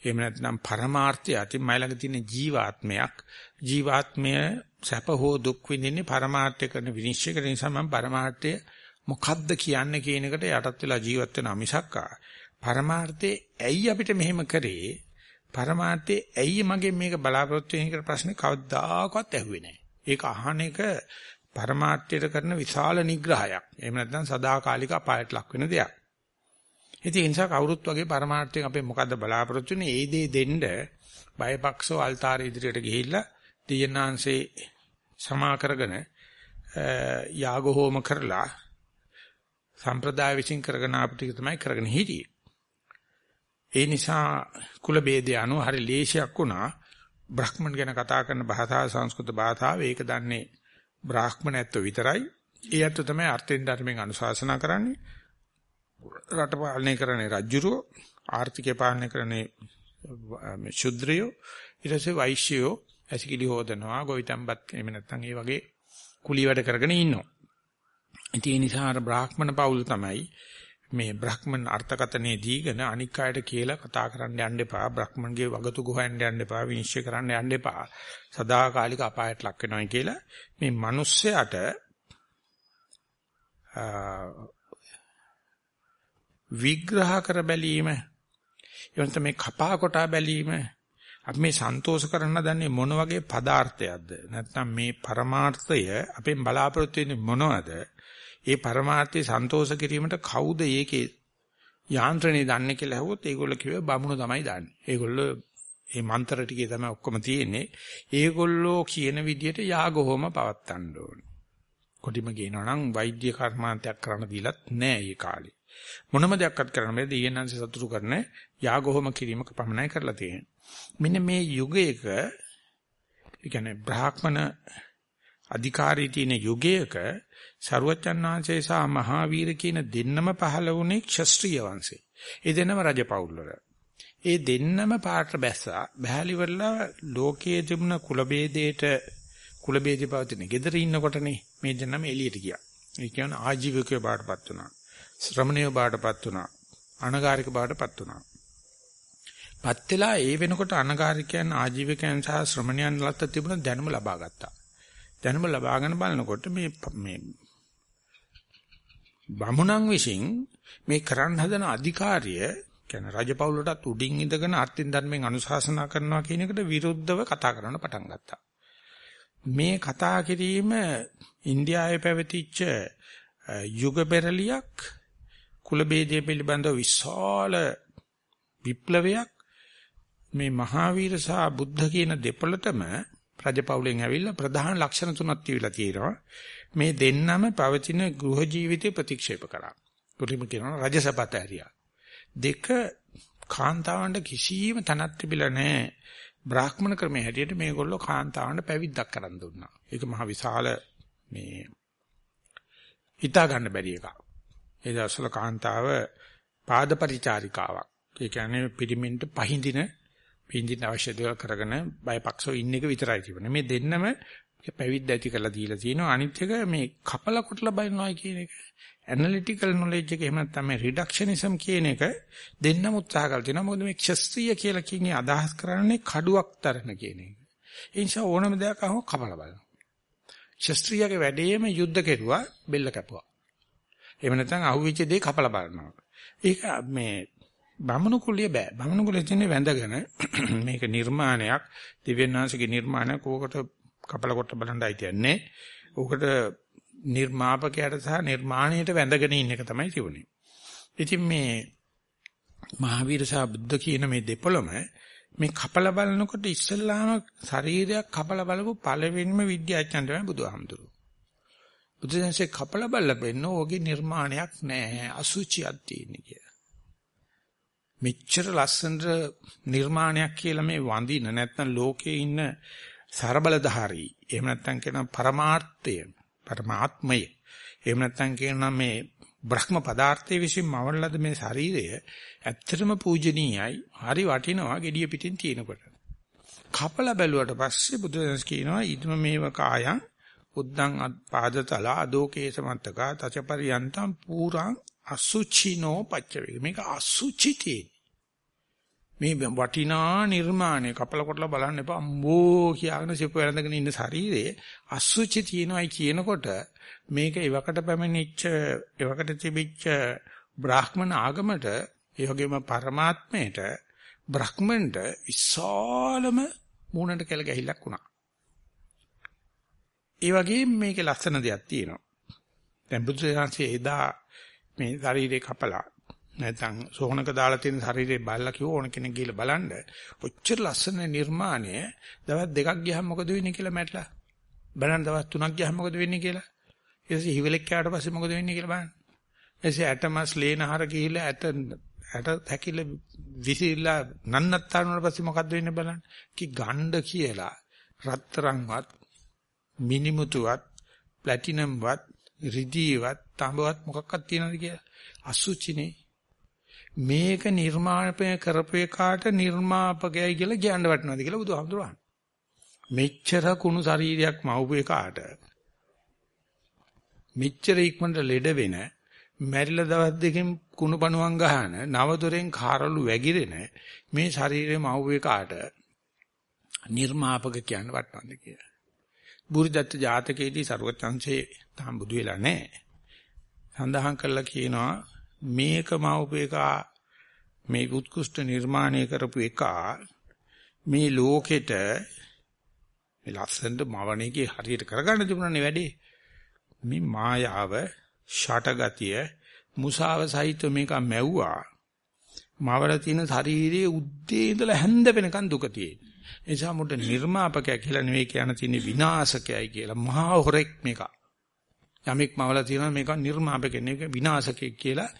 Speaker 1: එහෙම නැත්නම් පරමාර්ථය අතින් මයි ළඟ තියෙන ජීවාත්මයක්. ජීවාත්මය සැප හෝ දුක් විඳින්නේ පරමාර්ථය කරන විනිශ්චය කරන නිසා මම පරමාර්ථය මොකද්ද කියන්නේ කියන එකට යටත් වෙලා ජීවත් වෙනා මිසක්කා. පරමාර්ථේ ඇයි අපිට මෙහෙම කරේ? පරමාර්ථේ ඇයි මගෙන් මේක බලාපොරොත්තු වෙන කියලා ප්‍රශ්නේ කවදාකවත් ඇහුවේ නැහැ. ඒක අහන එක පරමාර්ථයට කරන විශාල නිග්‍රහයක්. එහෙම නැත්නම් සදාකාලික අපායට ලක් වෙන දෙයක්. ඉතින් ඒ නිසා කවුරුත් වගේ පරමාර්ථයෙන් අපේ මොකද්ද බලාපොරොත්තු වෙන්නේ? ඒ දේ දෙන්න බයපක්ෂෝ අල්තාරය ඉදිරියට ගිහිල්ලා දියනාංශේ සමා කරගෙන යාග හෝම කරලා සම්ප්‍රදාය විසින් කරගෙන ආපු ටික තමයි කරගෙන හිටියේ. ඒ නිසා කුල ભેදය අනුව හරි ලේසියක් වුණා බ්‍රහ්මන් ගැන කතා කරන භාෂාව සංස්කෘත භාෂාව ඒක දන්නේ බ්‍රාහ්මණයත්ව විතරයි. ඒ අත තමයි අර්ථෙන් ධර්මයෙන් අනුශාසනා කරන්නේ. රට පාලනය කරන්නේ රජුරෝ ආර්ථිකය පාලනය කරන්නේ ශුද්‍රයෝ ඊට පස්සේ වෛශ්‍යයෝ ඇසිකිලි හොදනවා ගොවිතැන්පත් එහෙම නැත්නම් ඒ වගේ කුලී වැඩ කරගෙන ඉන්නවා. ඉතින් ඒ නිසා අර බ්‍රාහ්මණ පවුල් තමයි මේ බ්‍රහ්මන් අර්ථකතනේ දීගෙන අනික් අයට කියලා කතා කරන්න යන්න එපා. බ්‍රහ්මන්ගේ වගතු ගොහයන්ට යන්න එපා. විනිශ්චය කරන්න යන්න එපා. සදාකාලික අපායට ලක් වෙනවා කියලා මේ මිනිස්සයාට විග්‍රහ කර බැලීම එවනත මේ කපා කොටා බැලීම අපි මේ සන්තෝෂ කරන්න දන්නේ මොන වගේ පදාර්ථයක්ද? නැත්නම් මේ පරමාර්ථය අපෙන් බලාපොරොත්තු වෙන්නේ මොනවද? ඒ පරමාර්ථය සන්තෝෂ කිරීමට කවුද ඒකේ යාන්ත්‍රණය දන්නේ කියලා ඇහුවොත් ඒගොල්ලෝ කිව්වේ බමුණු තමයි දන්නේ. ඒගොල්ලෝ මේ මන්ත්‍ර ටිකේ තමයි ඔක්කොම තියෙන්නේ. ඒගොල්ලෝ කියන විදිහට යාගෝම පවත්තන්න ඕනේ. කොටිම කියනවා නම් වෛද්‍ය කර්මාන්තයක් කරන්න දීලත් නෑ ඒ කාලේ. මොනම දෙයක්වත් කරන්න බෑ දෙයයන්න්ස සතුටු කරන යාගෝම කිරීමක පමණයි කරලා තියෙන්නේ. මෙන්න මේ යුගයක ඒ කියන්නේ බ්‍රාහ්මණ අධිකාරී තියෙන යුගයක සරුවච්චන් වහන්සේ සහ මහාවීර කියන දෙන්නම පහළ වුණේ ක්ෂත්‍රීය වංශේ. ඒ දෙන්නම රජපෞල්වල. ඒ දෙන්නම පාට බැස්සා බහැලිවලා ලෝකයේ තිබුණ කුල ભેදයට කුල ભેදේ පවතින. gedara ඉන්නකොටනේ මේ දෙන්නම එළියට ගියා. ඒ කියන්නේ ආජීවකය බාටපත් වුණා. ශ්‍රමණය බාටපත් වුණා. අනගාരിക බාටපත් වුණා. පත් වෙලා ඒ වෙනකොට අනගාരികයන් ආජීවකයන් සහ ශ්‍රමණයන් ලත්ත තිබුණ දැනුම ලබා ගත්තා. දැනුම ලබාගෙන බලනකොට මේ මේ බමුණන් විසින් මේ කරන්න හදන අධිකාරිය කියන්නේ රජපෞලටත් උඩින් ඉඳගෙන අර්ථින් ධර්මයෙන් අනුශාසනා කරනවා කියන එකට විරුද්ධව කතා කරන්න පටන් ගත්තා. මේ කතා කිරීම ඉන්දියාවේ පැවතිච්ච යුග පෙරලියක් කුල ભેදය පිළිබඳව විශාල විප්ලවයක් මේ මහාවීර සහ බුද්ධ කියන දෙපළටම රජපෞලෙන් ඇවිල්ලා ප්‍රධාන ලක්ෂණ තුනක් තියලා තියෙනවා. මේ දෙන්නම පවතින ගෘහ ජීවිතය ප්‍රතික්ෂේප කරා. උරිම කියනවා රජසපත ඇරියා. දෙක කාන්තාවන්ට කිසිම තනක් තිබිලා නැහැ. බ්‍රාහ්මණ ක්‍රමයේ හැටියට මේගොල්ලෝ කාන්තාවන්ට පැවිද්දක් කරන් දුන්නා. ඒක මහ විශාල මේ හිතා ගන්න බැරි එකක්. ඒ දවස්වල කාන්තාව පාදපරිචාරිකාවක්. ඒ කියන්නේ පිරිමින්ට පහඳින පින්දින අවශ්‍ය දේවල් කරගෙන බයපක්ෂව ඉන්න එක විතරයි තිබුණේ. මේ දෙන්නම පැවිද්ද ඇති කරලා දීලා තිනවා. අනිත් එක මේ කපල කොටලා බලනවා කියන එක. ඇනලිටිකල් නොලෙජ් එක එහෙම නැත්නම් මේ රිඩක්ෂනිසම් කියන එක දෙන්නම උත්සාහ කරලා තිනවා. මොකද මේ ක්ෂස්ත්‍රීය කියලා කියන්නේ අදහස් කරන්නේ කඩුවක් තරන කියන එක. ඒ නිසා ඕනම දෙයක් අහම කපලා බලනවා. ක්ෂස්ත්‍රීයගේ වැඩේම යුද්ධ කෙරුවා බෙල්ල කැපුවා. එහෙම නැත්නම් අහුවෙච්ච දේ කපලා බලනවා. ඒක මේ බමුණු කුලිය බෑ. බමුණු කුලිය තියෙන්නේ වැඳගෙන මේක නිර්මාණයක් දිව්‍යඥාන්සේගේ නිර්මාණයක් ඕකට කපල කොට බලන්න අයිතියන්නේ. ඕකට නිර්මාපකයට සහ නිර්මාණයට වැඳගෙන ඉන්න එක තමයි තිබුණේ. ඉතින් මේ මහාවීර සහ බුද්ධ කියන මේ දෙපොළම මේ කපල බලනකොට ඉස්සල්ලාම ශරීරයක් කපල බලපු පළවෙනිම විද්‍යාඥයන් තමයි බුදුහාමුදුරුවෝ. බුදුසෙන්සේ කපල බලලා බෙන්න ඕගේ නිර්මාණයක් නෑ අසුචියක් තියෙන කියලා. මෙච්චර ලස්සනට නිර්මාණයක් කියලා මේ වඳින නැත්නම් ලෝකේ ඉන්න ਸਰබලධාරී එහෙම නැත්නම් කියන පරමාර්ථය පරමාත්මය. එහෙම නැත්නම් කියන මේ බ්‍රහ්ම පදාර්ථයේ විසින් මවලද මේ ශරීරය ඇත්තටම පූජනීයයි. හරි වටිනවා gediya පිටින් තියෙනකොට. කපල බැලුවට පස්සේ බුදුදහම කියනවා ඉදම මේව කායං උද්දං පාදතල අදෝකේස මත්තකා තචපරියන්තම් පුරං අසුචිනෝ පච්චවේග මේක අසුචිතේ මේ වටිනා නිර්මාණය කපල කොටලා බලන්න එපා අම්බෝ කියාගෙන සිප වැළඳගෙන ඉන්න ශරීරයේ අසුචි තියෙනවයි කියනකොට මේක එවකට පැමිණිච්ච එවකට තිබිච්ච බ්‍රාහ්මණ ආගමට ඒ වගේම පරමාත්මයට බ්‍රහ්මන්ට විශාලම මූණට කෙල ගැහිලක් වුණා. ඒ වගේම මේකේ ලස්සන දෙයක් තියෙනවා. දැන් බුදුසසුනේ එදා මේ ශරීරේ කපලා නැත්නම් සෝහනක දාලා තියෙන ශරීරේ බල්ලා කිව්ව ඕන කෙනෙක් ගිහලා බලන්න. ඔච්චර ලස්සන නිර්මාණය දවස් දෙකක් ගියහම මොකද වෙන්නේ කියලා මැట్లా. බලන්න දවස් තුනක් ගියහම මොකද වෙන්නේ කියලා. ඊට පස්සේ හිවලෙක් කෑවට පස්සේ මොකද වෙන්නේ කියලා බලන්න. එසේ ඇටමස් ලේනහර ගිහිලා ඇට ඇට හැකිල විසිරලා නන්නත්තර වුණාට පස්සේ මොකද්ද වෙන්නේ බලන්න. කි ගණ්ඩ කියලා රත්තරන්වත් මිනිමුතුවත් ප්ලැටිනම්වත් රිදීවත් තඹවත් මොකක්වත් තියනවද කියලා? අසුචිනේ. මේක නිර්මාණය කරපේ කාට නිර්මාපකයයි කියලා කියන්න වටනවද කියලා බුදුහාමුදුරුවෝ මෙච්චර කුණු ශරීරයක් මවපු එකාට මෙච්චර ඉක්මනට ලෙඩ වෙන මැරිලා දවස් දෙකකින් කුණු පණුවන් ගහන නවදොරෙන් කාරළු වැగిරෙන මේ ශරීරෙම අවුවේ කාට නිර්මාපක කියන්න වටනද කියලා. බුරිදත්ත ජාතකයේදී සරුවචංශේ තාම බුදු වෙලා නැහැ. සඳහන් කරලා කියනවා මේක මවපේකා මේ උත්කෘෂ්ඨ නිර්මාණය කරපු එක මේ ලෝකෙට මේ ලස්සනට මවණේකේ හරියට කරගන්න තිබුණානේ වැඩේ මේ මායාව ෂටගතිය මුසාව සහිත මේක මැව්වා මවල තියෙන ශරීරයේ උද්දේ ඉඳලා හැන්ද වෙනකන් දුක තියෙන. ඒ නිසා මුට නිර්මාපකය කියලා නෙවෙයි කියන තියෙන්නේ විනාශකයයි කියලා. මහා හොරෙක් මේක. යමෙක් මවලා තියෙනවා මේක නිර්මාපකෙක් නෙවෙයි විනාශකෙක් කියලා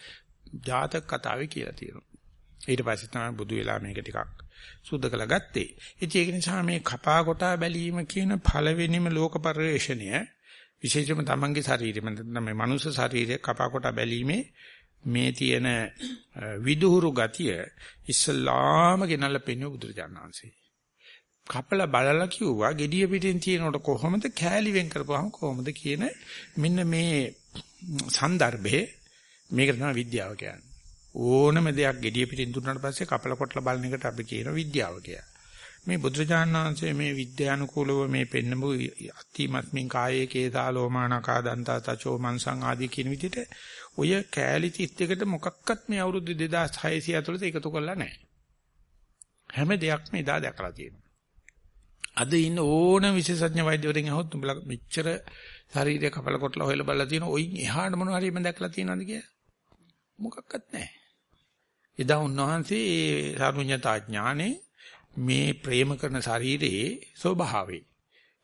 Speaker 1: ජාතක කතාවේ කියලා තියෙනවා. ඊට පස්සේ තමයි බුදු වෙලා මේක ටිකක් සුද්ධ කළා ගත්තේ. ඉතින් ඒක නිසා මේ කපා කොටා බැලීම කියන පළවෙනිම ලෝක පරිශ්‍රණය විශේෂයෙන්ම තමන්ගේ ශරීරෙම නැත්නම් මේ මනුස්ස ශරීරය කපා කොටා බැලීමේ මේ තියෙන විදුහුරු ගතිය ඉස්ලාම ගෙනල්ලා පෙන්වු බුදුරජාණන් වහන්සේ. කපලා බලලා කිව්වා gediya පිටින් තියෙනකොට කොහොමද කෑලි වෙන් කරපුවාම කොහොමද කියන මෙන්න මේ સંદર્ભේ මේක තමයි විද්‍යාව කියන්නේ. ඕනම දෙයක් gediya පිටින් දුන්නාට පස්සේ කපල කොටලා බලන එකට අපි කියන විද්‍යාව කියලා. මේ බුදුරජාණන් වහන්සේ මේ විද්‍යානුකූලව මේ පෙන්නපු අතිමත්මින් කායේ කේසා ලෝමානකා දන්තා තචෝ මන්සං ආදී කියන විදිහට ඔය කෑලි 31ට මොකක්වත් මේ අවුරුදු 2600 ඇතුළත එකතු කරලා නැහැ. හැම දෙයක්ම එදා දැකලා තියෙනවා. අද ඉන්න ඕන විශේෂඥ වෛද්‍යවරුන් අහුවොත් උඹලා මෙච්චර ශරීරය කපල කොටලා හොයලා බලලා තියෙන ඔයින් එහාට මොනව හරි මම දැකලා තියෙනවද කියලා මොකක්වත් නැහැ. එදා උන්වහන්සේ ඒ සාරුඤ්‍යතා ඥානේ මේ ප්‍රේම කරන ශරීරයේ ස්වභාවය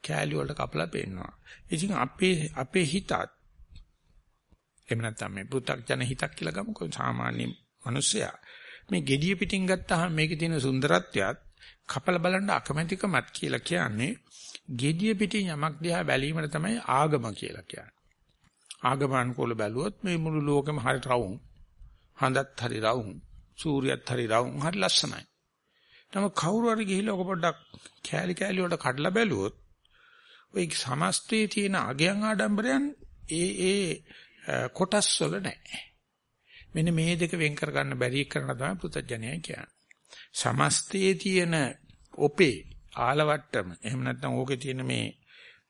Speaker 1: කෑලි වලට කපලා පෙන්නනවා. ඉතින් අපේ අපේ හිතත් එහෙම නැත්නම් මේ පෘථග්ජන හිතක් කියලා ගමුකෝ සාමාන්‍ය මිනිස්සයා මේ gediya පිටින් ගත්තාම මේකේ තියෙන සුන්දරත්වයත් කපල බලන්න අකමැතිකමත් කියලා කියන්නේ gediya පිටින් යමක් දිහා බැලීමට තමයි ආගම කියලා කියන්නේ. ආගම අනුකූල බැලුවොත් මේ මුළු ලෝකෙම හරි රවුම්. හඳත් හරි රවුම්. සූර්යයත් හරි රවුම්. හරි ලස්සනයි. නමුත් කවුරු හරි ගිහිල්ලා ඔක පොඩ්ඩක් කෑලි කෑලි වලට කඩලා බැලුවොත් ওই සමස්තයේ තියෙන අගයන් ආඩම්බරයන් ඒ ඒ කොටස් වල නැහැ. මෙන්න මේ දෙක වෙන් කර ගන්න බැරි කරන තමයි පුතඥය කියන්නේ. සමස්තයේ තියෙන ඔපේ ආලවට්ටම එහෙම නැත්නම් ඕකේ තියෙන මේ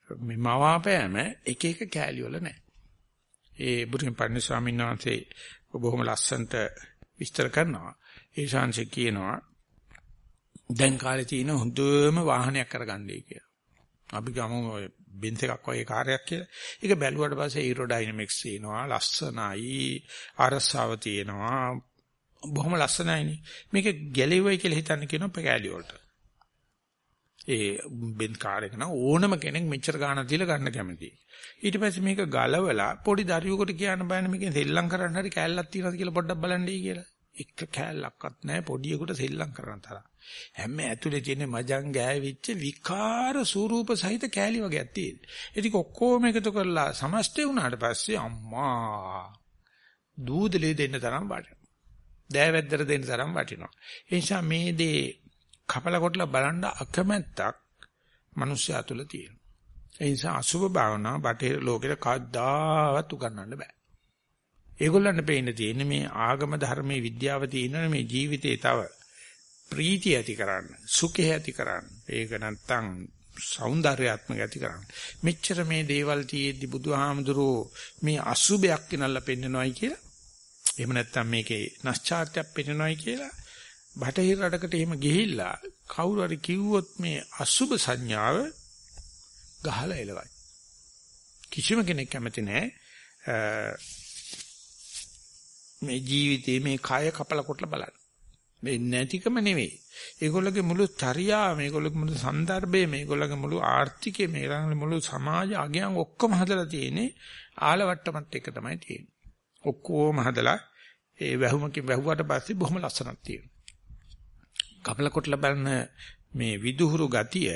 Speaker 1: මේ මවාපෑම එක එක කෑලි වල නැහැ. ඒ බුදුන් පන්සල් ස්වාමීන් වහන්සේ බොහොම ලස්සනට විස්තර කරනවා. ඒ ශාංශ කියනවා දැන් කාලේ තියෙන හොඳම වාහනයක් කරගන්නයි කියලා. අපි ගමු බෙන්ස් එකක් වගේ කාර්යයක් කියලා. ඒක බැලුවට පස්සේ ඒරෝඩයිනමික්ස් තියෙනවා, ලස්සනයි, අරසාව තියෙනවා. බොහොම ලස්සනයිනේ. මේක ගැලෙවයි කියලා හිතන්න කියනවා පැකෑලි වලට. ඒ බෙන් කාර් එක නම් ඕනම කෙනෙක් මෙච්චර ගාණක් දීලා ගන්න කැමතියි. ඊට පස්සේ මේක ගලවලා පොඩි දරුවෙකුට කියන්න බෑනේ මේකෙන් සෙල්ලම් කරන්න හරි කෑල්ලක් තියෙනවද කියලා පොඩ්ඩක් බලන්නයි කියලා. එක කෑල්ලක්වත් නැහැ පොඩියෙකුට සෙල්ලම් කරන්න තරම්. හැම ඇතුලේ තියෙන මජං ගෑවිච්ච විකාර ස්වරූප සහිත කෑලි වගේක් තියෙන. ඒක ඔක්කොම එකතු කරලා සමස්තය වුණාට පස්සේ අම්මා දූදලේ දෙන්න තරම් වටිනවා. දෑවැද්දට දෙන්න තරම් වටිනවා. ඒ නිසා මේ දේ කපලා කොටලා බලන්න අකමැත්තක් මිනිස්සයා තුළ තියෙනවා. ඒ නිසා අසුබ භාවනා බටේ ලෝකෙට කවදාවත් උගන්වන්න බෑ. ඒගොල්ලන්ට පේන්න තියෙන්නේ මේ ආගම ධර්මයේ විද්‍යාව තියෙනවනේ මේ ජීවිතේ තව ප්‍රීතිය ඇති කරන්න, සුඛය ඇති කරන්න. ඒක නැත්තම් సౌందర్యාත්මක ඇති කරන්න. මෙච්චර මේ දේවල් තියේදී බුදුහාමුදුරෝ මේ අසුබයක් වෙනල්ලා පෙන්නනවායි කියලා එහෙම නැත්නම් මේකේ නැස්චාර්ත්‍යයක් පෙන්නනවායි කියලා බටහිර රටකට එහෙම ගිහිල්ලා කවුරු හරි කිව්වොත් මේ අසුබ සංඥාව ගහලා එලවයි. කිසිම කෙනෙක් කැමති නැහැ. මේ ජීවිතේ මේ කය කපල කොටලා බලන්න. මේ නැතිකම නෙවෙයි. ඒගොල්ලගේ මුළු චර්යාව, මේගොල්ලගේ මුළු સંદર્ભය, මේගොල්ලගේ මුළු ආර්ථිකය, මේගොල්ලගේ මුළු සමාජ අගයන් ඔක්කොම හදලා තියෙන්නේ ආලවට්ටමත් එක තමයි තියෙන්නේ. ඔක්කොම හදලා ඒ වැහුමකින් වැහුවට පස්සේ බොහොම ලස්සනක් තියෙනවා. කපල කොටලා බලන මේ විදුහුරු ගතිය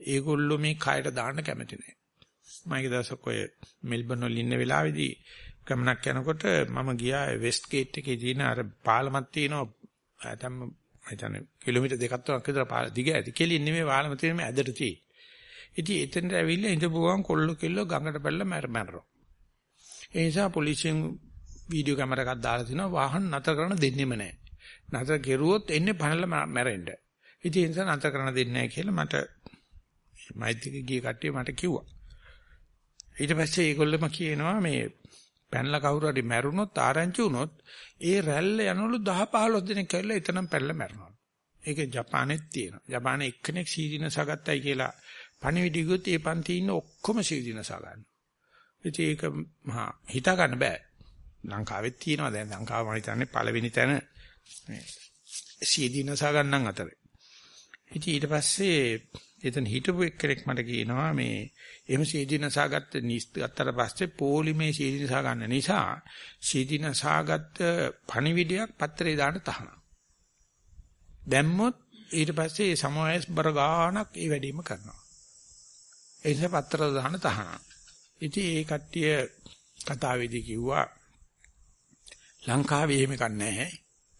Speaker 1: ඒගොල්ලෝ මේ කයට දාන්න කැමති නැහැ. මම ඒ දවසක් ඔය මෙල්බන් වල ඉන්න වෙලාවේදී ගමනක් යනකොට මම ගියා වෙස්ට් ගේට් එකේ තියෙන අර පාලමක් තියෙනවා ඇතම් මම හිතන්නේ කිලෝමීටර් දෙකක් තුනක් විතර දිග ඇති. කෙලින් නෙමෙයි පාලම තියෙන මේ ඇදට තියෙයි. ඉතින් එතනට ඇවිල්ලා ඉඳපුවම කොල්ල කෙල්ල ගඟට පැනලා මැරමැරනවා. ඒ නිසා පොලිසියෙන් වීඩියෝ කැමරා එකක් දාලා තිනවා වාහන නතර කරන්න දෙන්නෙම නැහැ. නතර කෙරුවොත් එන්නේ පනලා මැරෙන්න. ඉතින් ඒ නිසා නතර කරන්න දෙන්නේ නැහැ කියලා මට මෛත්‍රික ගිය කට්ටිය මට කිව්වා. ඊට පස්සේ ඒගොල්ලම කියනවා මේ පැනලා කවුරු හරි මැරුණොත් ආරංචි වුණොත් ඒ රැල්ල යනවලු 10 15 දෙනෙක් කියලා එතනම පැනලා මැරෙනවා. ඒක ජපානෙත් තියෙනවා. ජපානයේ එක්කෙනෙක් සීදීනසා ගත්තයි කියලා පණිවිඩය ගියොත් ඒ පන්ති ඉන්න ඔක්කොම සීදීනසා ගන්නවා. ඉතින් ඒක මහා හිතා ගන්න බෑ. ලංකාවෙත් තියෙනවා දැන් ලංකාව මම හිතන්නේ පළවෙනි තැන මේ සීදීනසා ගන්නන් අතරේ. ඉතින් ඊට පස්සේ එතන හිටපු එක්කෙනෙක් මට කියනවා මේ එහෙම සීදීනසා ගත්ත ගත්තට පස්සේ පොලිමේ සීදීනසා ගන්න නිසා සීදීනසා ගත්ත පණිවිඩයක් පත්‍රේ දාන්න තහනම්. දැම්මොත් ඊට පස්සේ ඒ සමවයස් බර ගාණක් ඒ වැඩිම කරනවා. ඒ නිසා පත්‍ර දාන්න තහනම්. ඉතින් ඒ කට්ටිය කතාවේදී කිව්වා ලංකාවේ එහෙම කන්නේ නැහැ.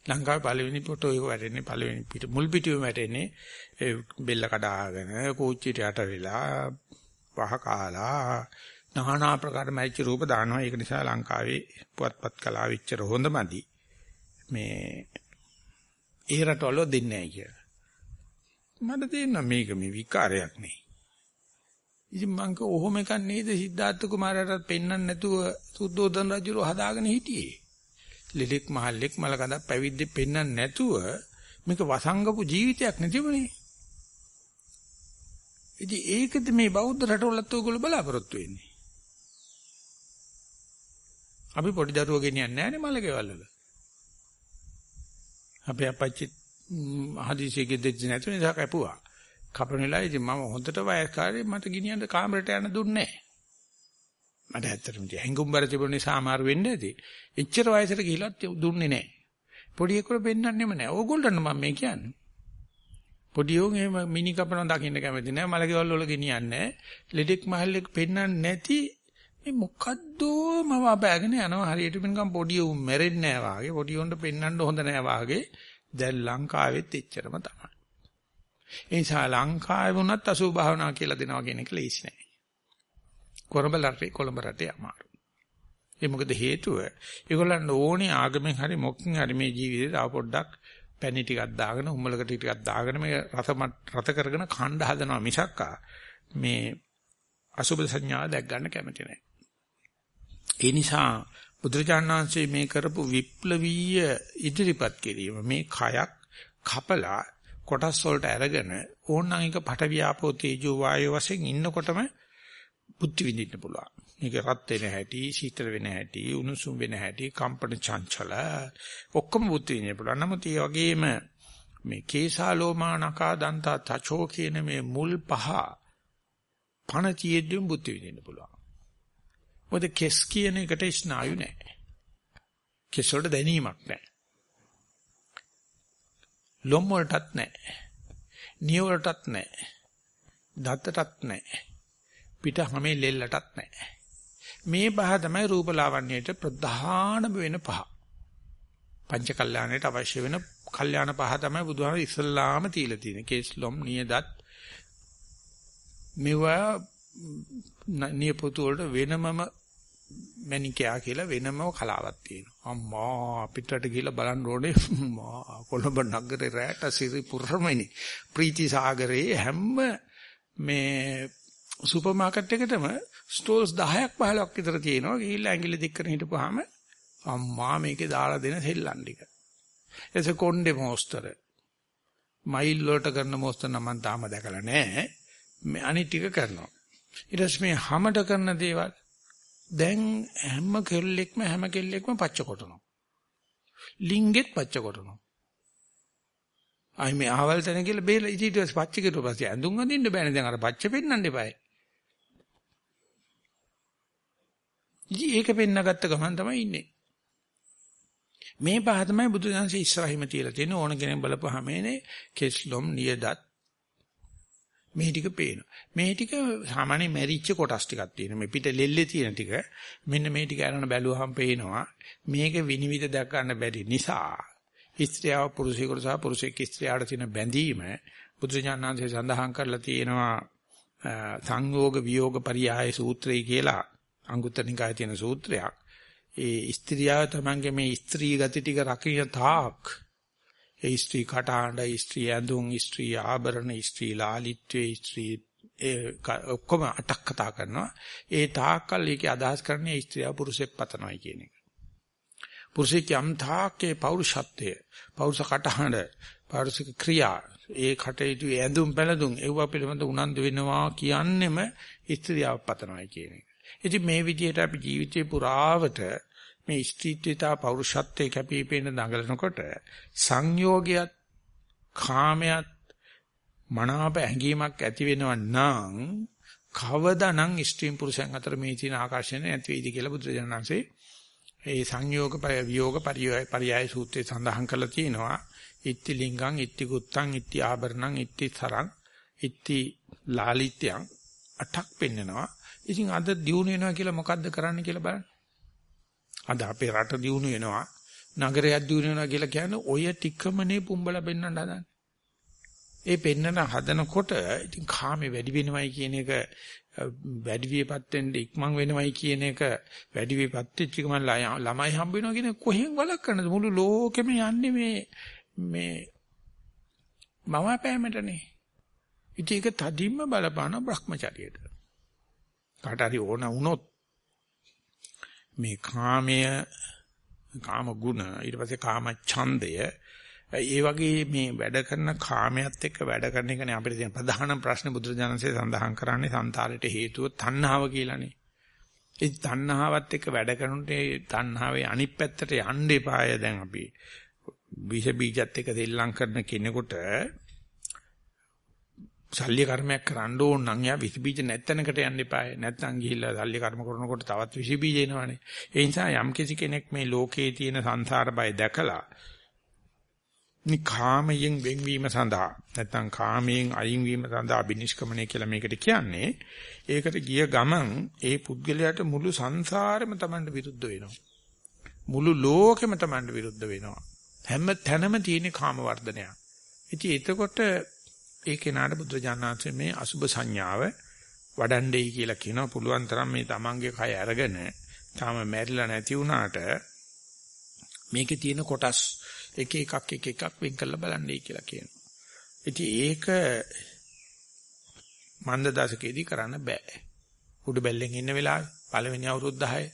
Speaker 1: ලංකාවේ පළවෙනි ෆොටෝ එක වැටෙන්නේ පළවෙනි පිට මුල් පිටුවෙම වැටෙන්නේ බෙල්ල කඩාගෙන කෝච්චියට යට වෙලා පහ කාලා নানা ආකාර මැරිච්ච රූප දානවා. ඒක නිසා ලංකාවේ පුවත්පත් කලාව විච්චර හොඳමදි. මේ ඒ රටවල දෙන්නේ නැහැ කියලා. මට තේරෙනවා මේක මේ විකාරයක් නේ. ඉතින් මං කව ඔහොම එකක් නේද සිද්ධාර්ථ කුමාරයාටත් පෙන්වන්න නැතුව සුද්ධෝදන රජුරෝ හදාගෙන හිටියේ. ලෙලෙක් මහල්ලෙක් මලකඳක් පැවිද්දෙක් පෙන්වන්න නැතුව මේක වසංගපු ජීවිතයක් නෙතිවනේ. ඉතින් ඒකද මේ බෞද්ධ රටවලත් ඔයගොල්ලෝ බලාපොරොත්තු වෙන්නේ. අපි පොඩි දරුවෝ ගෙනියන්නේ නැහැනේ මලකෙවල් වල. අපේ අපච්චි හදිසියෙ ගෙදෙච්ච නැතු නිසා කැපුවා. කපන වෙලාවේ ඉතින් මම හොඳට වයස්කාරයෙක් මට ගෙනියන්න කාමරයට යන්න දුන්නේ නැහැ. මට ඇත්තටම හැංගුම්බර තිබුණ නිසා අමාරු වෙන්න ඇති. එච්චර වයසට ගිහිලත් දුන්නේ නැහැ. පොඩි එකකට පෙන්වන්නෙම නැහැ. ඕගොල්ලන්ට මම මේ කියන්නේ. පොඩි උන් එහෙම මිනි කපනවා දකින්න කැමති නැහැ. මලකෙවල් වල ගෙනියන්නේ ලෙඩෙක් මහල්ලෙක් පෙන්වන්නේ නැති මේ මොකද්ද මම අපෑගෙන යනවා හරියට නිකන් පොඩි උන් මැරෙන්නේ නැහැ වාගේ. පොඩි උන්ට පෙන්වන්න හොඳ නැහැ වාගේ. දැන් ලංකාවෙත් එච්චරම තමයි. ඒ නිසා ලංකාවේ වුණත් අසුභ භාවනා කියලා දෙනවා කියන එක ලේසි නෑ. කොළඹ රටේ කොළඹ රටේ අමාරු. ඒ මොකද හේතුව ඒගොල්ලන්ට ඕනේ ආගමෙන් හරි මොකකින් හරි මේ ජීවිතේ තව පොඩ්ඩක් පැණි ටිකක් දාගෙන උම්මලකට ටිකක් දාගෙන මේ රත රත කරගෙන කණ්ඩ හදනවා මිසක්කා මේ අසුභ සංඥා දැක් ගන්න කැමති නැහැ. ඒ නිසා බුදුරජාණන් වහන්සේ මේ කරපු විප්ලවීය ඉදිරිපත් කිරීම මේ කයක් කපලා කොටස් වලට අරගෙන ඕනනම් එක පට වියාපෝ තේජෝ වායෝ වශයෙන් ඉන්නකොටම බුද්ධ විඳින්න පුළුවන්. මේක රත් වෙන හැටි, සීතල වෙන හැටි, උණුසුම් වෙන හැටි, කම්පන චංචල ඔක්කොම බුද්ධ විඳින්න පුළුවන්. නමුත් ඒ වගේම මේ කේසාලෝමා නකා දන්තා තචෝ කියන මේ මුල් පහ පණ තියෙද්දිම බුද්ධ විඳින්න පුළුවන්. මොකද කෙස් කියන එකට ස්නායු නැහැ. කෙස් වලට දැනීමක් නැහැ. ලොම් වලටත් නැහැ. නිය වලටත් නැහැ. දත්තටත් නැහැ. පිට හැමේ ලෙල්ලටත් නැහැ. මේ පහ තමයි රූපලාවන්‍යයට ප්‍රධානම වෙන පහ. පංච කල්යාණයට අවශ්‍ය වෙන කල්යාණ පහ තමයි බුදුහාම ඉස්සල්ලාම තියලා තියෙන්නේ. කේස් ලොම් නියදත් මෙවුවා නියපොතු වලට වෙනමම මැනිකයා කියලා වෙනම කලාවක් තියෙනවා. අම්මා පිටරට ගිහිල්ලා බලන්න ඕනේ කොළඹ නගරේ රැට සිරිපුරමනේ. ප්‍රීති සාගරේ හැම මේ සුපර් මාකට් එකටම ස්ටෝල්ස් 10ක් 15ක් විතර තියෙනවා. ගිහිල්ලා ඇඟිලි දික් කරගෙන හිටපුවාම අම්මා මේකේ දාලා දෙන සෙල්ලම් ටික. එතකොට කොණ්ඩේ මොස්තර. මයිල් වලට කරන මොස්තර නම් මම තාම දැකලා නැහැ. මේ අනිත් ටික කරනවා. ඊට පස්සේ මේ හැමඩ කරන දේවල් දැන් හැම කෙල්ලෙක්ම හැම කෙල්ලෙක්ම පච්ච කොටනවා. ලිංගෙත් පච්ච කොටනවා. අයි මේ අහවල් තැන කියලා බේල ඊට පස්සේ පච්ච කෙරුවා පස්සේ ඇඳුම් අඳින්න බෑනේ දැන් අර පච්ච පෙන්නන්න එපායි. ඉතින් ඒක පෙන්නගත්ත ගමන් තමයි ඉන්නේ. මේ පහ තමයි බුදුදහමේ ඉස්සරහිම තියලා තියෙන ඕන කෙනෙක් බලපුවාම එනේ කෙස්ලොම් නියදත් මේ ටික පේනවා. මේ ටික සාමාන්‍ය මැරිච්ච කොටස් ටිකක් තියෙනවා. මේ පිට ලෙල්ලේ තියෙන ටික මෙන්න මේ ටික අරන් බැලුවහම පේනවා. මේක විනිවිද දැක ගන්න බැරි නිසා ස්ත්‍රියව පුරුෂයෙකුට සහ පුරුෂයෙක් ස්ත්‍රියට තියෙන බැඳීම බුදුජානනාංශය සඳහන් කරලා තියෙනවා සංයෝග විయోగ පරියාය සූත්‍රය කියලා අංගුත්තර නිකායේ තියෙන සූත්‍රයක්. ඒ ස්ත්‍රියව තමන්ගේ මේ ස්ත්‍රී ගති ටික රකින්න තාක් ඒ ස්ත්‍රී කටහඬ, ස්ත්‍රී ඇඳුම්, ස්ත්‍රී ආභරණ, ස්ත්‍රී ලාලිත්වයේ, ස්ත්‍රී ඒ ඔක්කොම අටක් කතා කරනවා. ඒ තාක්කල් ඒකේ අදහස් කරන්නේ ස්ත්‍රිය පුරුෂයෙක් පතනවායි කියන එක. පුරුෂයෙක් යම් තාක්කේ පෞරුෂත්වය, පෞරුෂ කටහඬ, පෞරුෂික ක්‍රියා, ඒ කටයුතු ඇඳුම් පැළඳුම් ඒව පිළිබඳ උනන්දු වෙනවා කියන්නෙම ස්ත්‍රියව පතනවායි කියන එක. ඉතින් මේ විදිහට අපි ජීවිතේ පුරාවට මේ ස්ත්‍රීත්වතා පෞරුෂත්වයේ කැපිපෙන දඟලනකොට සංයෝගයත් කාමයක් මනාප ඇඟීමක් ඇති වෙනවා නම් කවදානම් ස්ත්‍රීන් පුරුෂයන් අතර මේ තියෙන ආකර්ෂණය නැති වෙයිද කියලා බුදුරජාණන්සේ ඒ සංයෝග විയോഗ පරියාය සූත්‍රයේ සඳහන් කරලා තියෙනවා. ඉත්ති ලිංගං ඉත්ති කුත්තං ඉත්ති ආභරණං ඉත්ති තරං ඉත්ති ලාලිත්‍යං අටක් පෙන්නනවා. ඉතින් අද දිනු වෙනවා කියලා මොකද්ද කරන්න කියලා බලන්න. අද අපේ රට දියුණු වෙනවා නගරයක් දියුණු වෙනවා කියලා කියන්නේ ඔය ටිකමනේ පුම්බලා පෙන්වන්න හදන්නේ. ඒ පෙන්නන හදනකොට ඉතින් කාමේ වැඩි වෙනවයි කියන එක වැඩි වියපත් වෙන්න ඉක්මන් වෙනවයි කියන එක වැඩි වියපත් වෙච්ච එක මම ළමයි හම්බ වෙනවා කියන කොහෙන් වළක්වන්නද මුළු ලෝකෙම යන්නේ මේ මේ මම පෑමටනේ ඉතින් ඒක තදින්ම බලපාන Brahmacharyaට කාට හරි ඕන වුණොත් මේ කාමය කාම ගුණ ඊට පස්සේ කාම ඡන්දය ඒ වගේ මේ වැඩ කරන කාමයට එක්ක වැඩ කරන එකනේ අපිට තියෙන ප්‍රධාන ප්‍රශ්නේ බුදුරජාණන්සේ සඳහන් කරන්නේ සංතාලයට හේතුව තණ්හාව කියලානේ. ඒ තණ්හාවත් එක්ක වැඩ කරනකොට ඒ තණ්හාවේ අනිත් පැත්තට යන්න එපාය දැන් අපි විෂ බීජත් එක්ක දෙල්ලම් කරන කෙනෙකුට ශල්‍ය කර්මයක් කරන්න ඕන නම් යා විස බීජ නැත්තනකට යන්න එපාය. නැත්තම් ගිහිල්ලා ශල්‍ය කර්ම කරනකොට තවත් විස බීජ එනවනේ. ඒ නිසා යම් කිසි කෙනෙක් මේ ලෝකයේ තියෙන සංසාර බය දැකලා මේ කාමයෙන් වෙන්වීම සඳහා නැත්තම් කාමයෙන් අයින් වීම සඳහා අබිනිෂ්ක්‍මණය කියලා මේකට කියන්නේ. ඒකට ගිය ගමන් ඒ පුද්ගලයාට මුළු සංසාරෙම Tamanට විරුද්ධ වෙනවා. මුළු ලෝකෙම Tamanට විරුද්ධ වෙනවා. හැම තැනම තියෙන කාම වර්ධනයක්. ඉතින් එතකොට ඒ කෙනාට බුදුජානනාංශයේ මේ අසුබ සංඥාව වඩණ්ඩේ කියලා කියනවා පුළුවන් තරම් මේ තමන්ගේ කය අරගෙන තාම මැරිලා නැති වුණාට මේකේ තියෙන කොටස් එක එකක් එක එකක් වෙන් කරලා බලන්නයි කියලා කියනවා. ඉතින් ඒක මන්ද දශකයේදී කරන්න බෑ. උඩු බැල්ලෙන් ඉන්න වෙලාවේ පළවෙනි අවුරුදු 10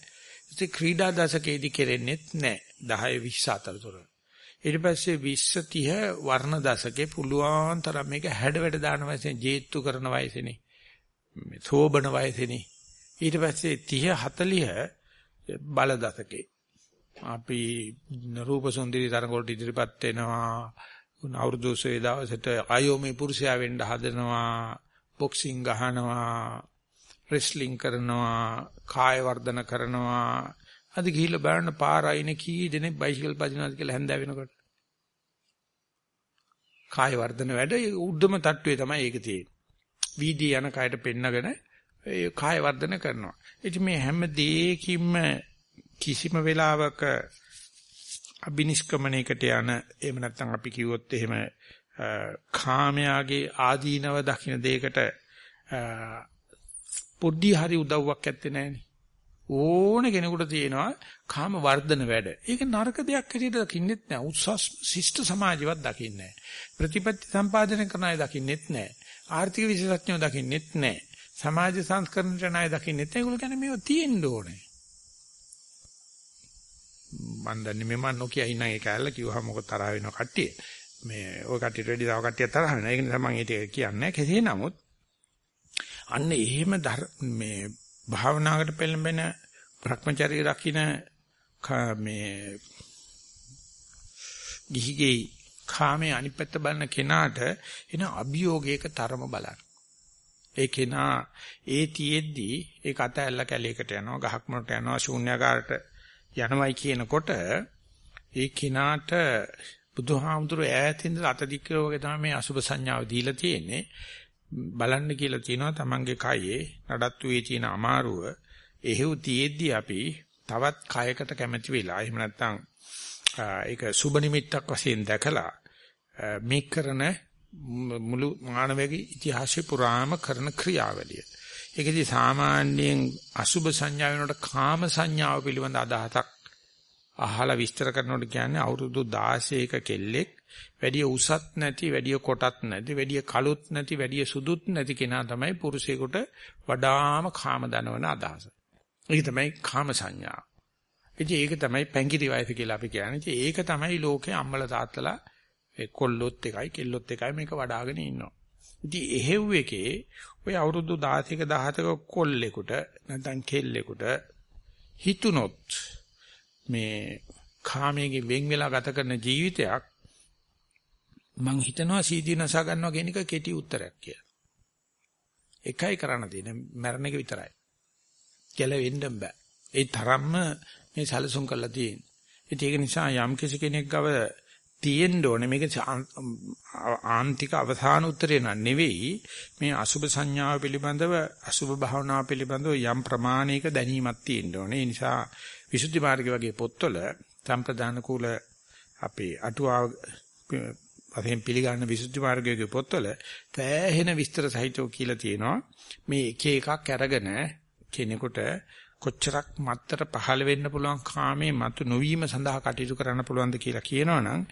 Speaker 1: ඉතින් ක්‍රීඩා දශකයේදී කෙරෙන්නේත් නෑ 10 20 අතරතුර. ඊට පස්සේ 20 30 වර්ණ දශකේ පුළුවන් තරම් මේක හැඩවැඩ දාන වයසේ ජීත්තු කරන වයසේනේ. මේ සෝබන වයසේනේ. ඊට පස්සේ 30 40 බල දශකේ. අපි රූප සුන්දරි තරඟ වලට ඉදිරිපත් වෙනවා. අවුරුදු 20 දවසට ආයෝමේ පුරුෂයා වෙන්න හදනවා. බොක්සිං ගහනවා. රෙස්ලිං කරනවා. කාය වර්ධන කරනවා. අද ගිහිල්ලා බලන්න පාර අයිනේ කී දෙනෙක් බයිසිකල් පදිනවද කියලා හැන්දෑ වෙනකොට. කාය වර්ධන වැඩ උද්දම තට්ටුවේ තමයි ඒක තියෙන්නේ. වීදී යන කයට පෙන්නගෙන ඒ කාය වර්ධන කරනවා. ඉතින් මේ හැම දෙයකින්ම කිසිම වෙලාවක අබිනිෂ්ක්‍මණයකට යන එහෙම නැත්නම් අපි කිව්වොත් එහෙම කාමයාගේ ආදීනව දකින්න දෙයකට පොඩි හරි උදව්වක් ඇත්තේ නැහෙනේ. ඕන කෙනෙකුට තියෙනවා කාම වර්ධන වැඩ. ඒක නරක දෙයක් හැටියට දකින්නෙත් නෑ. උත්සස් ශිෂ්ට සමාජෙවත් දකින්නේ නෑ. ප්‍රතිපත්ති සම්පාදනය කරන අය දකින්නෙත් නෑ. ආර්ථික විශේෂඥයෝ දකින්නෙත් නෑ. සමාජ සංස්කරණයට ණය දකින්නෙත් නෑ. ඒගොල්ලෝ කියන්නේ මේව තියෙන්න ඕනේ. මන් දන්නේ මේ මන් නොකිය ඉන්න ඒ කැලල කිව්වහම මොකද තරහ වෙනව කට්ටිය. මේ ওই කට්ටියට වැඩි තව කට්ටියක් තරහ වෙනවා. ඒක නිසා මම ඒක කියන්නේ කෙසේ නමුත් අන්න එහෙම මේ භාවනාවකට පෙළඹෙන Brahmacharya රකින්න මේ ගිහිගේ කාමයේ අනිත් පැත්ත බලන කෙනාට එන අභියෝගයක තරම බලන්න. ඒ කෙනා ඒ තියෙද්දි ඒක අතැල්ල කැලේකට යනවා ගහක් මොනට යනවා ශූන්‍යකාරට යනවයි කියනකොට ඒ කෙනාට බුදුහාමුදුර ඈතින්ද අත දික්කෝ වගේ තමයි මේ අසුබ සංඥාව දීලා තියෙන්නේ. බලන්න කියලා තියෙනවා තමන්ගේ කයේ නඩත්තු වේ තියෙන අමාරුව එහෙව් තියෙද්දි අපි තවත් කයකට කැමැති වෙලා එහෙම නැත්නම් ඒක සුබ නිමිත්තක් වශයෙන් දැකලා මේ කරන මුළු මානවයේ ඉතිහාසය පුරාම කරන ක්‍රියාවලිය. ඒකදී සාමාන්‍යයෙන් අසුබ සංඥා වෙනකොට කාම සංඥාව පිළිබඳ අදහසක් අහලා විස්තර කරනකොට කියන්නේ අවුරුදු 16ක කෙල්ලෙක් වැඩි උසත් නැති, වැඩි කොටත් නැති, වැඩි කළුත් නැති, වැඩි සුදුත් නැති කෙනා තමයි පුරුෂයෙකුට වඩාම කාම දනවන අදහස. ඒක තමයි කාම සංඥා. ඉතින් ඒක තමයි පැංගිරි වයස කියලා අපි කියන්නේ. ඉතින් ඒක තමයි ලෝකේ අම්මල තාත්තලා කොල්ලොත් එකයි කෙල්ලොත් එකයි මේක වඩාගෙන ඉන්නවා. ඉතින් එහෙව් එකේ ඔය අවුරුදු 16ක 17ක කොල්ලෙකුට නැත්නම් කෙල්ලෙකුට හිතුනොත් මේ කාමයේ වෙන් වෙලා ගත කරන ජීවිතයක් මං හිතනවා සීදී නසා ගන්නවා කියන එක කෙටි උත්තරයක් කියලා. එකයි කරන්න තියෙන්නේ මරණ එක විතරයි. ගැලවෙන්න බෑ. ඒ තරම්ම මේ සැලසුම් කරලා තියෙන්නේ. ඒක නිසා යම් කෙනෙක් ගව තියෙන්න ඕනේ මේක ආන්තික අවසාන උත්තරේ නෙවෙයි මේ අසුබ සංඥාව පිළිබඳව අසුබ භාවනාව පිළිබඳව යම් ප්‍රමාණයක දැනීමක් තියෙන්න ඕනේ. ඒ නිසා විසුද්ධි මාර්ගය වගේ පොත්වල සම්ප්‍රදාන කුල අපේ අටුවා වශයෙන් පිළිගන්න විසුද්ධි මාර්ගයේ පොත්වල තෑහෙන විස්තර සහිතව කියලා තියෙනවා. මේ එක එකක් අරගෙන කෙනෙකුට කොච්චරක් මත්තර පහළ වෙන්න පුළුවන් කාමයේ මතු නොවීම සඳහා කටයුතු කරන්න පුළුවන්ද කියලා කියනවනම්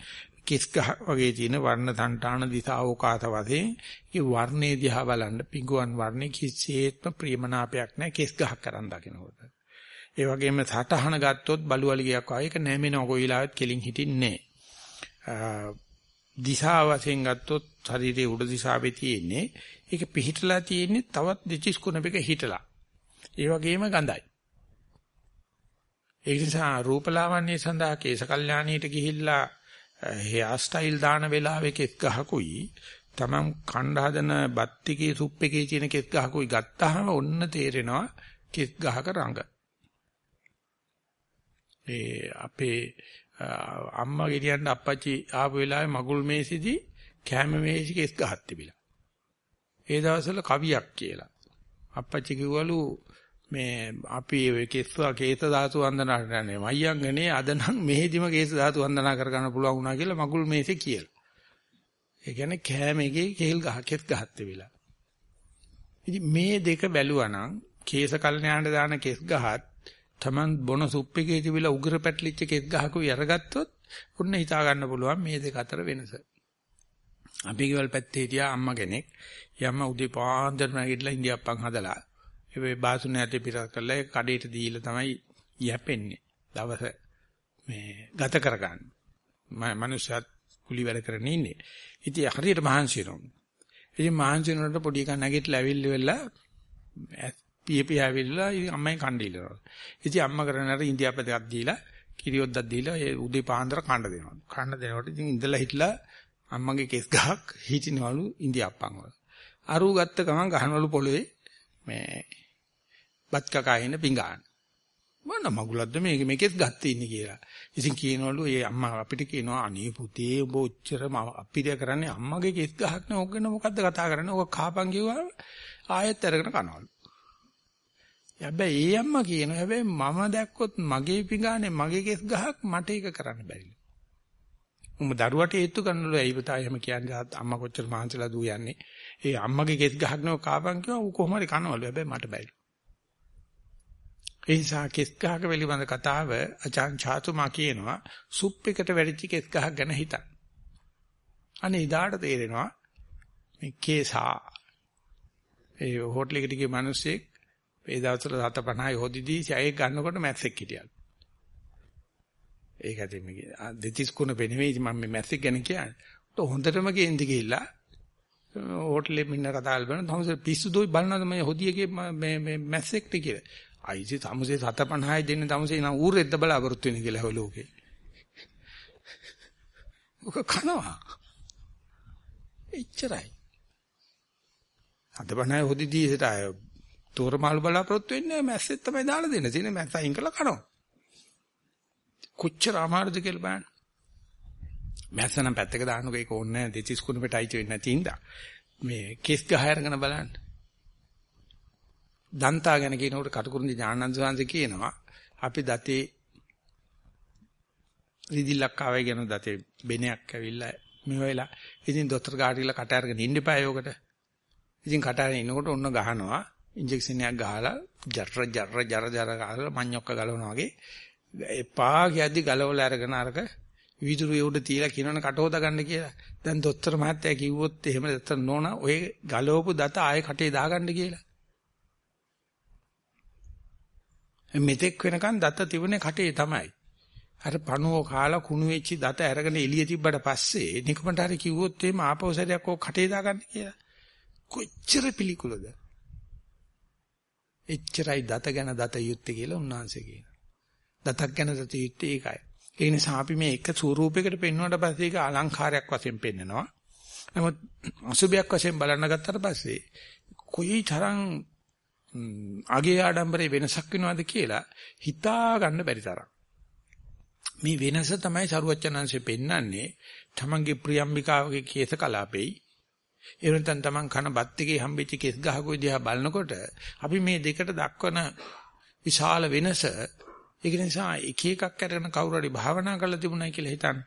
Speaker 1: කිස් ගහ වගේ තියෙන වර්ණ సంతාන දිසාවෝකාත වශයෙන් ඒ වර්ණේ දිහා බලන්න පිඟුවන් වර්ණේ කිසිසේත්ම ප්‍රියමනාපයක් නැහැ කිස් ගහක් කරන් දකිනකොට. ඒ වගේම සටහන ගත්තොත් බලුවලිගයක් වගේ ඒක නැමෙනව. කොයිලාවත් කෙලින් හිටින්නේ දිශා වශයෙන් ගත්තොත් ශරීරයේ උඩ දිශාවේ තියෙන්නේ ඒක පිහිටලා තියෙන්නේ තවත් දෙචිස් කුණපෙක හිටලා. ඒ වගේම ගඳයි. ඒ නිසා රූපලාවන්‍ය සඳහා කේශ කල්යාණීට ගිහිල්ලා හෙයාර් ස්ටයිල් දාන වෙලාවේ කෙස් ගහකුයි තමන් කණ්ඩ හදන බත්තිකේ සුප් එකේ තියෙන කෙස් ගහකුයි ගත්තාම ඔන්න තේරෙනවා කෙස් ගහක රඟ. ඒ අපේ අම්මා ගෙඩියන්න අප්පච්චි ආපු වෙලාවේ මගුල් මේසෙදී කැම මේසෙ කෙස් ගහක් තිබිලා. ඒ දවස්වල කවියක් කියලා. අප්පච්චි කිව්වලු මේ අපි ඔය කෙස්වා කේත ධාතු වන්දනා කරන්නේ මයංගනේ අද නම් මෙහෙදිම කේස ධාතු වන්දනා කර ගන්න පුළුවන් වුණා කියලා මගුල් මේසේ කියලා. ඒ කියන්නේ කෑමේගේ කෙල් ගහ කෙත් ගහත් වෙලා. ඉතින් මේ දෙක බැලුවා නම් කේස කල්ණාණ්ඩ දාන කෙස් ගහත් Taman බොන සුප් එකේ තිබිලා උගුර පැටලිච්ච කෙස් ගහකුයි අරගත්තොත් ඔන්න හිතා ගන්න පුළුවන් මේ දෙක අතර වෙනස. අපි ගෙවල් පැත්තේ හිටියා අම්මා කෙනෙක්. යම්ම උදේ පාන්දර නැගිටලා ඉන්දියාප්පන් හදලා ඒ බාසුනේ ඇටි පිරක් කරලා ඒ කඩේට දීලා තමයි යැපෙන්නේ. දවස මේ ගත කරගන්න. මම මනුස්සයත් කුලි වැඩ කරගෙන ඉන්නේ. ඉතින් හරියට මහන්සි වෙනවා. ඉතින් මහන්සි වෙනකොට පොඩි එකා නැගිටලා ඇවිල්ලි වෙලා පියපිය ඇවිල්ලා අම්මයි කණ්ඩීලනවා. ඉතින් අම්මා කරන අර ඉන්දියාපතක් දීලා කිරියොද්දක් දීලා ඒ උදේ පාන්දර කන්න දෙනවා. කන්න දෙනකොට ඉතින් ඉඳලා හිටලා අම්මගේ කෙස් ගහක් හිටිනවලු ඉන්දියාප්පන් වල. අරු ගත්ත ගමන් ගහනවලු පොළවේ මේ බත් කකා ඉන්න පිඟාන. මොන මගුලක්ද මේක මේකෙත් ගත්තේ ඉන්නේ කියලා. ඉතින් කියනවලු ඒ අම්මා අපිට කියනවා අනේ පුතේ ඔබ ඔච්චර අපිට කරන්නේ අම්මගේ කෙස් ගහක් නේ ඕක ගැන මොකද්ද කතා කරන්නේ? ඕක කාපන් කිව්වා ආයෙත් අරගෙන කනවලු. හැබැයි ඒ අම්මා කියනවා හැබැයි මම දැක්කොත් මගේ පිඟානේ මගේ කෙස් ගහක් මට ඒක කරන්න බැරිලු. උඹ දරුවට හේතු කරනලු ඇයි පුතා එහෙම කියන්නේ අම්මා කොච්චර මහන්සිලා දූ යන්නේ. ඒ අම්මගේ කෙස් ගහක් නෝ කාපන් කිව්වා ඌ කොහොම හරි කනවලු හැබැයි මට බැරිලු. ඒ නිසා කෙස් ගහක පිළිබඳ කතාව අචාන් චාතුමා කියනවා සුප් එකට වැඩිච්ච කෙස් ගහක් ගැන හිතන්න. අනේ ඉදාට තේරෙනවා මේ කේසා ඒ හෝටලෙකට ගිය මිනිස්සෙක් ඒ දවස්වල 750යි හොදිදී සෑය ගන්නකොට මැස්සෙක් හිටියලු. ඒක ඇති මේ දෙතිස් කුණ පෙනෙමෙයි මම මේ මැස්සෙක් ගැන කියන්නේ. හොඳටම කේන්ති ගිහිල්ලා හෝටලෙ මින්න කතා කරලා තමස පිස්සු දොයි බලනද මේ හොදියගේ මේ මේ මැස්සෙක්ට කියලා. අයිසි තමුසේ 750යි දෙන්නේ තමුසේ නම් ඌරෙද්ද බලාපොරොත්තු වෙන කියලා ඔය ලෝකේ. ඔක කනවා. එච්චරයි. 750යි හොදිදී ඒට අය තෝරමාළු බලාපොරොත්තු වෙන්නේ මැස්සෙත් තමයි දාලා දෙන්නේ. තියෙන මැස්ස අයින් කරලා කනවා. කොච්චර අමාරුද කියලා බලන්න. මැස්ස නම් පැත්තක දාන්නකෝ ඒක ඕනේ නැහැ. දෙතිස් කුණ පිටයි වෙන්නේ නැති ඉඳා. මේ කෙස් ගහ අරගෙන බලන්න. දන්තා ගැන කියනකොට කටුකුරුන්දි ඥානන්ද සාංශ කියනවා අපි දතේ රිදිල්ලක් ආවයි කියන දතේ බෙනයක් ඇවිල්ලා මේ වෙලා ඉතින් දොස්තර ගාටිලා කට අරගෙන ඉන්න එපා යෝකට. ඉතින් කට අරගෙන ඉන්නකොට ඔන්න ගහනවා ඉන්ජෙක්ෂන් එකක් ගහලා ජර ජර ජර ජර ගහලා මඤ්ඤොක්ක ගලවනවා වගේ එපා කියද්දි ගලවලා අරගෙන අරක විදුරු උඩ තියලා කියනවනේ කට හොදා ගන්න කියලා. දැන් දොස්තර මහත්තයා කිව්වොත් එහෙම දොස්තර නෝනා ඔය ගලවපු දත ආයේ කටේ දාගන්න කියලා. මෙතෙක් වෙනකන් දත තිබුණේ කටේ තමයි. අර පණුව කාලා කුණු වෙච්ච දත අරගෙන එළිය තිබ්බට පස්සේ නිකමට හරි කිව්වොත් එහෙම ආපහු සැරයක් ඕක කටේ දාගන්න කියලා. කොච්චර පිළිකුලද? එච්චරයි දත ගැන දත යුත්තේ කියලා උන්වහන්සේ කියනවා. දතක් ගැන දත යුත්තේ ඒකයි. ඒ නිසා අපි මේ එක ස්වරූපයකට පෙන්වුවට පස්සේ ඒක අලංකාරයක් වශයෙන් පෙන්නනවා. නමුත් අසුබයක් වශයෙන් බලන්න ගත්තට පස්සේ කොයි තරම් අගේ ආඩම්බරේ වෙනසක් වෙනවද කියලා හිතා ගන්න බැරි තරම්. මේ වෙනස තමයි සරුවච්චනංශේ පෙන්වන්නේ තමන්ගේ ප්‍රියම්බිකාවගේ කේස කලාපෙයි ඒ වෙනතන් තමන් කන බත් එකේ හම්බෙච්ච කෙස් ගහකුයි දිහා බලනකොට අපි මේ දෙකට දක්වන විශාල වෙනස ඒක නිසා එක එකක් අරගෙන කවුරු හරි භාවනා කරලා තිබුණයි කියලා හිතන්න.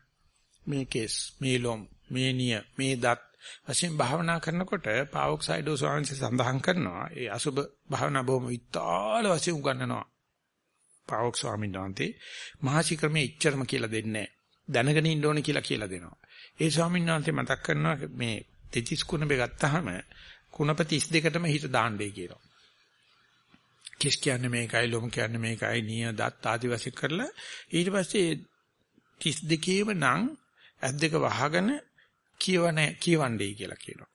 Speaker 1: මේ කෙස් මේ ලොම් මේ නිය මේ දත් වශයෙන් භාවනා කරනකොට පාවොක්සයිඩෝ ස්වාමීන් සඳහන් කරනවා ඒ අසුබ භාවනා බොහොම විතාල වශයෙන් උගන්වනවා. පාවොක් ස්වාමීන් වහන්සේ මහසි ක්‍රමයේ ඉච්චරම කියලා දෙන්නේ දැනගෙන ඉන්න ඕනේ කියලා කියලා දෙනවා. ඒ ස්වාමීන් වහන්සේ මතක් කරනවා මේ දෙතිස් කුණබේ ගත්තාම කුණප 32ටම හිත දාන්නයි කියනවා කිස් කියන්නේ මේකයි ලොම් කියන්නේ මේකයි නිය දත් ආදි වශයෙන් කරලා ඊට පස්සේ 32ේම නම් ඇස් දෙක වහගෙන කියවන කියවන්නේ කියලා කියනවා.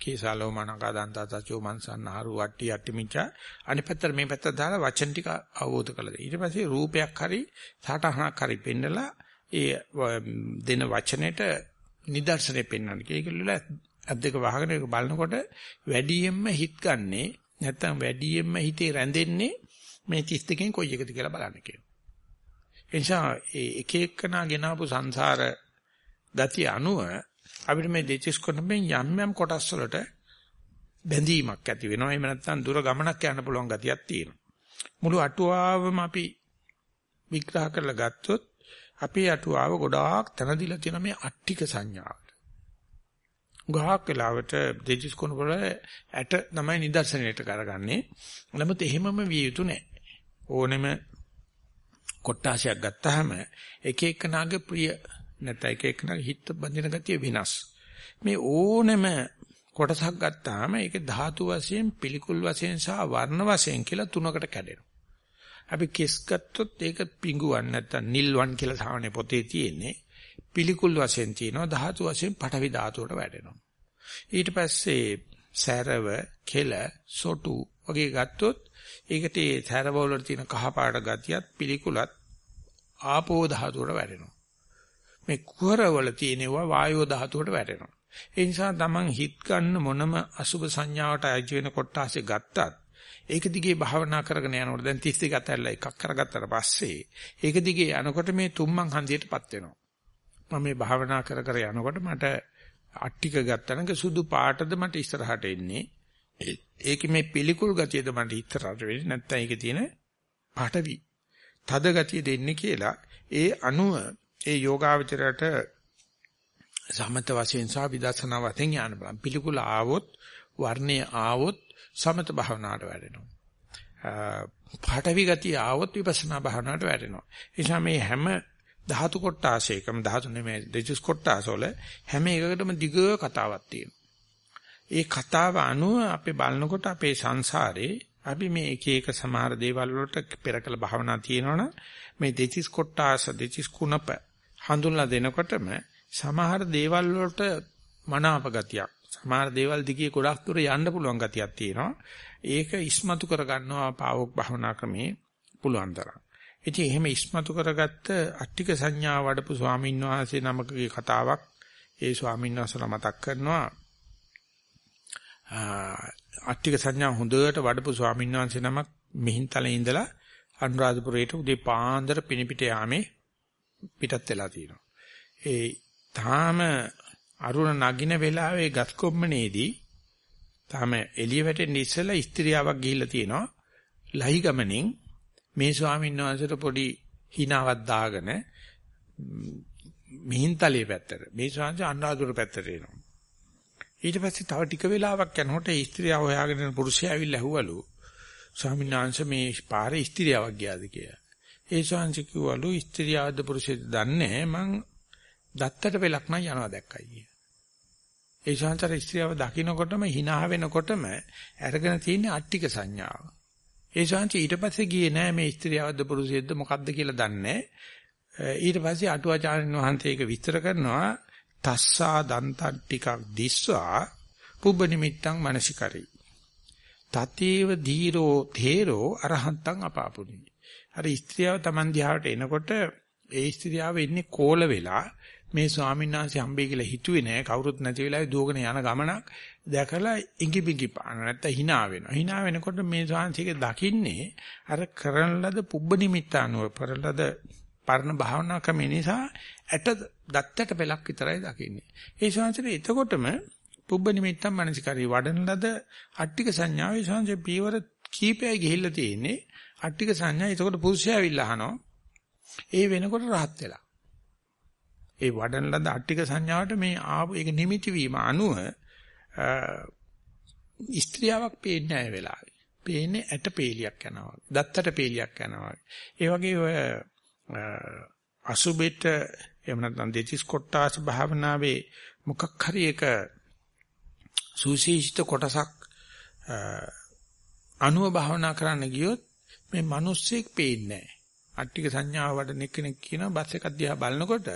Speaker 1: කේසාලෝ මනක දන්තා තචෝ මන්සන්න හරු වට්ටි යට්ටි මිච්චා අනිත් පැත්තට මේ පැත්තට දාලා වචන ටික අවබෝධ කරලා ඊට පස්සේ රූපයක් හරි සටහනක් හරි පෙන්නලා ඒ දෙන වචනෙට නිදර්ශනේ පෙන්වන්න කියලා. ඒකල ඇස් දෙක වහගෙන ඒක බලනකොට වැඩියෙන්ම හිත ගන්නේ නැත්තම් වැඩියෙන්ම හිතේ රැඳෙන්නේ මේ 32කින් කොයි එකද කියලා බලන්න කියනවා. එනිසා ඒ එක එකනා ගෙනාවු සංසාර ගතිය අනුව අපිට මේ දෙචිස් කොටෙන් යම් යම් කොටස් වලට බැඳීමක් ඇති වෙනවා. එහෙම නැත්නම් දුර ගමනක් යන්න පුළුවන් ගතියක් තියෙනවා. මුළු අටුවාවම අපි විග්‍රහ කරලා ගත්තොත් අපේ අටුවාව ගොඩාක් තන දීලා තියෙන මේ අට්ටික සංඥාවට. ගහක් වෙලාවට දෙජිස් කොන වල ඇට තමයි නිදර්ශනයට කරගන්නේ. නමුත් එහෙමම විය යුතු නැහැ. ඕනෙම කොට්ටාශයක් ගත්තාම එක එකනාගේ ප්‍රිය නැත්නම් එක එකනාගේ හිත බඳින ගතිය වෙනස්. මේ ඕනෙම කොටසක් ගත්තාම ඒක ධාතු වශයෙන් පිළිකුල් වශයෙන් සහ වර්ණ වශයෙන් කියලා තුනකට කැඩෙනවා. අපි කෙස් ගත්තොත් ඒක පිඟුවන් නැත්නම් නිල්වන් කියලා සාමාන්‍ය පොතේ තියෙන්නේ. පිළිකුල් වශයෙන් තියෙනවා ධාතු වශයෙන් පටවි ධාතුවට වැටෙනවා. ඊට පස්සේ සැරව, කෙල, සොටු වගේ ගත්තොත් ඒකට ඒ සැරව වල තියෙන කහ පාට ගතියත් පිළිකුලත් ආපෝ ධාතුවට වැටෙනවා. මේ කුහර වල තියෙනවා වායෝ ධාතුවට වැටෙනවා. ඒ නිසා Taman හිත ගන්න මොනම අසුබ සංඥාවට අයිති වෙන කොටාසේ ගත්තත් ඒක දිගේ භාවනා කරගෙන යනකොට දැන් 32 ගතල්ලා එකක් කරගත්තට පස්සේ ඒක දිගේ යනකොට මේ තුම්මන් හන්දියටපත් වෙනවා. මම මේ භාවනා කර කර යනකොට මට අට්ටික ගත්තනක සුදු පාටද මට ඉස්සරහට එන්නේ. ඒකේ මේ පිළිකුල් ගතියද මට ඉස්සරහට වෙන්නේ නැත්නම් ඒකේ තියෙන පාටවි. තද ගතිය දෙන්නේ කියලා ඒ අනුව ඒ යෝගාවචරයට සමත වශයෙන් සහ විදර්ශනා වශයෙන් ඥාන බලම් පිළිකුල ආවොත් වර්ණයේ ආවොත් සමත භාවනාවට වැඩෙනවා. පාඨවි ගතිය ආවොත් විපස්සනා භාවනාවට වැඩෙනවා. ඒ නිසා මේ හැම ධාතු කොටාසයකම ධාතු නෙමෙයි දෙජස් කොටාසවල හැම එකකටම දිග කතාවක් තියෙනවා. ඒ කතාව අනුව අපි බලනකොට අපේ සංසාරේ අපි මේ එක එක සමහර දේවල් වලට පෙර කළ භාවනා තියෙනවනම් මේ දෙචිස් කොටාස දෙචිස් කුණප හඳුන්ලා දෙනකොටම සමහර දේවල් වලට මනාප ගතියක් සමහර දේවල් දිගේ ගොඩක් දුර යන්න පුළුවන් ගතියක් තියෙනවා ඒක ඉස්මතු කරගන්නවා පාවොක් භාවනා ක්‍රමේ පුළුවන් තරම් ඉතින් එහෙම ඉස්මතු කරගත්ත අට්ටික සංඥා වඩපු ස්වාමීන් වහන්සේ නමකගේ කතාවක් ඒ ස්වාමීන් වහන්සේලා මතක් කරනවා අට්ටික සංඥා හොඳට වඩපු ස්වාමීන් වහන්සේ නමක් මිහින්තලේ ඉඳලා අනුරාධපුරයට උදේ පාන්දර පිනිපිට යාමේ පිටත් වෙලා තියෙනවා. ඒ තාම අරුණ නගින වෙලාවේ ගස් කොම්මනේදී තාම එළිය වැටෙන්න ඉස්සෙල්ලා ස්ත්‍රියාවක් ගිහිල්ලා තියෙනවා. ලහි ගමනින් මේ ස්වාමීන් වහන්සේට පොඩි හිණාවක් දාගෙන මිහින්තලේ පැත්තට මේ ස්වාමීන් අනුරාධපුර පැත්තට එනවා. ඊට පස්සේ තව ටික වෙලාවක් යනකොට ඒ ස්ත්‍රියව හොයාගෙන පුරුෂයා ඇවිල්ලා ඇහුවලු ස්වාමීන් වහන්සේ මේ පාරේ ස්ත්‍රියාවක් ගියාද කියලා. ඒ ස්වාමීන් කිව්වලු ස්ත්‍රියවද පුරුෂයද දන්නේ මං දත්තට වෙලක් නම් යනවා දැක්කයි කිය. ඒ ශාන්තර ස්ත්‍රියව දකින්නකොටම hina වෙනකොටම අරගෙන තියෙන අට්ටික සංඥාව. ඒ ශාන්ති ඊට පස්සේ ගියේ නෑ මේ ස්ත්‍රියවද පුරුෂයද මොකද්ද කියලා දන්නේ. ඊට පස්සේ අටුවාචාර්යන් වහන්සේ ඒක විස්තර කරනවා තස්සා දන්තන් ටිකක් දිස්වා පුබ්බ නිමිත්තං මනසිකරි. තතේව ධීරෝ තේරෝ අරහන්තං අපාපුනි. අර ස්ත්‍රියව Taman දිහාට එනකොට ඒ ස්ත්‍රියව ඉන්නේ කෝල වෙලා මේ ස්වාමීන් වහන්සේ හම්බෙයි කියලා හිතුවේ නෑ කවුරුත් නැති වෙලාවේ දුවගෙන යන ගමනක් දැකලා ඉඟි බිඟි පාන නැත්තම් hina වෙනවා. hina වෙනකොට මේ ස්වාමීන්සික දකින්නේ අර කරන ලද පුබ්බ නිමිත්ත අනුව කරන ලද පරණ භාවනා ක්‍රම නිසා ඇට දත්තට පෙලක් විතරයි දකින්නේ. ඒ ශාන්සිරේ එතකොටම පුබ්බ නිමිත්තන් මනසිකාරී වඩන ලද අට්ටික සංඥාවේ ශාන්සිය පීවර කීපයයි ගිහිල්ලා තියෙන්නේ. අට්ටික සංඥා එතකොට පුරුෂයා ඇවිල්ලා අහනවා. ඒ වෙනකොට rahat වෙලා. ඒ වඩන ලද අට්ටික සංඥාවට මේ ආපු ඒක නිමිති වීම අනුව ස්ත්‍රියාවක් පේන්නේ නැහැ වෙලාවේ. පේන්නේ ඇට පේලියක් යනවා. දත්තට පේලියක් යනවා. ඒ වගේ ඔය අසුබෙට එහෙම නැත්නම් දෙතිස් කොට්ටාස භාවනාවේ මොකක් හරි එක සුවිශේෂිත කොටසක් අනුව භාවනා කරන්න ගියොත් මේ මිනිස්සෙක් පේන්නේ නැහැ. අට්ටික සංඥාව වඩන කෙනෙක් කියනවා බස් එකක් දිහා බලනකොට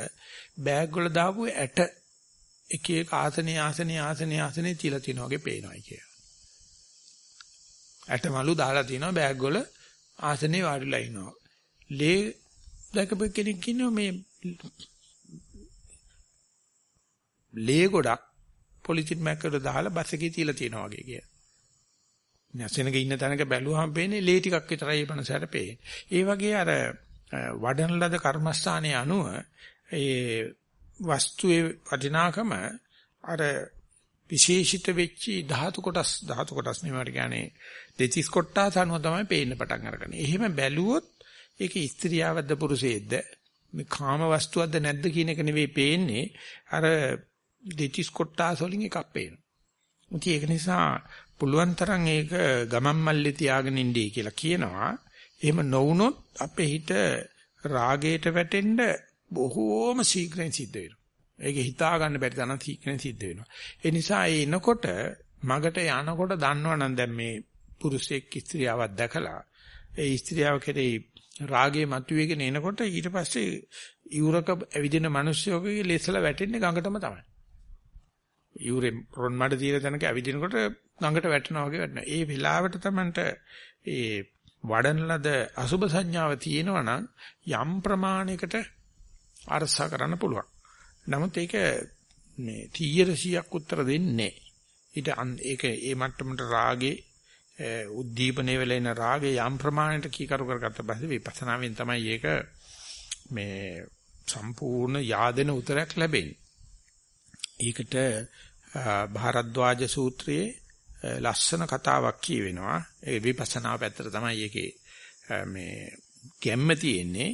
Speaker 1: බෑග් වල දාපු ඇට එක එක ආසනේ ආසනේ ආසනේ ආසනේ තියලා තිනා වගේ පේනවා කියලා. ඇටමලු දාලා තිනවා බෑග් වල ආසනේ වාඩිලා ඉනවා. ලේ දැකපු කෙනෙක් ඉන්නවා මේ ලේ ගොඩක් පොලිතින් මැක්කට දාලා බස් එකේ තියලා තිනවා වගේ කියලා. නැසෙනක ඉන්න තැනක බැලුවහම පේන්නේ ලේ ටිකක් විතරයි ඒ පනසට පේන්නේ. ඒ වගේ අර වඩන ලද කර්මස්ථානයේ අනුව ඒ වස්තුවේ වටිනාකම අර විශේෂිත වෙච්චි ධාතු කොටස් ධාතු කොටස් නෙමෙයි කියන්නේ දෙතිස් කොටස් අනුව තමයි පේන්න පටන් අරගන්නේ. එහෙම බැලුවොත් ඒක ස්ත්‍රියවද්ද පුරුෂයෙක්ද මේ කාම වස්තුවක්ද නැද්ද කියන එක නෙවෙයි පේන්නේ අර දෙතිස් කොටස් වලින් එකක් පේනවා. මුති ඒක නිසා පුළුවන් තරම් ඒක ගමන් මල්ලේ තියාගෙන ඉන්නේ කියලා කියනවා. එහෙම නොවුනොත් අපේ හිත රාගයට වැටෙන්න බොහෝම ශීඝ්‍රයෙන් සිද්ධ වෙනවා. ඒක හිතා ගන්න බැරි තරම් ශීඝ්‍රයෙන් සිද්ධ වෙනවා. ඒ නිසා ඒ එනකොට මගට යනකොට දන්නවනම් දැන් මේ පුරුෂයෙක් ස්ත්‍රියාවක් දැකලා ඒ ස්ත්‍රියාව කෙරෙහි රාගයේ මතුවේගෙන එනකොට ඊට පස්සේ යුරක ඇවිදින මිනිස්සුගේ ලෙසලා වැටෙන්නේ ගඟටම තමයි. යුරෙන් රොන් මඩ තියලා තැනක ඇවිදිනකොට ගඟට වැටෙනවා වගේ වැටෙනවා. ඒ වෙලාවට තමන්ට ඒ වඩන ලද අසුබ සංඥාව තියෙනවා නම් යම් ප්‍රමාණයකට අරසා කරන්න පුළුවන්. නමුත් ඒක මේ 100%ක් උත්තර දෙන්නේ ඊට ඒක ඒ මට්ටමට රාගේ උද්දීපනයේ වෙලා එන රාගේ යම් ප්‍රමාණයට කීකරු කරගත්ත පස්සේ විපස්සනාවෙන් තමයි ඒක මේ සම්පූර්ණ yaadena උතරයක් ලැබෙන්නේ. ඒකට භාරද්වාජ සූත්‍රයේ ලස්සන කතාවක් කියවෙනවා. ඒ විපස්සනා පැත්තට තමයි ඒකේ මේ ගැම්ම තියෙන්නේ.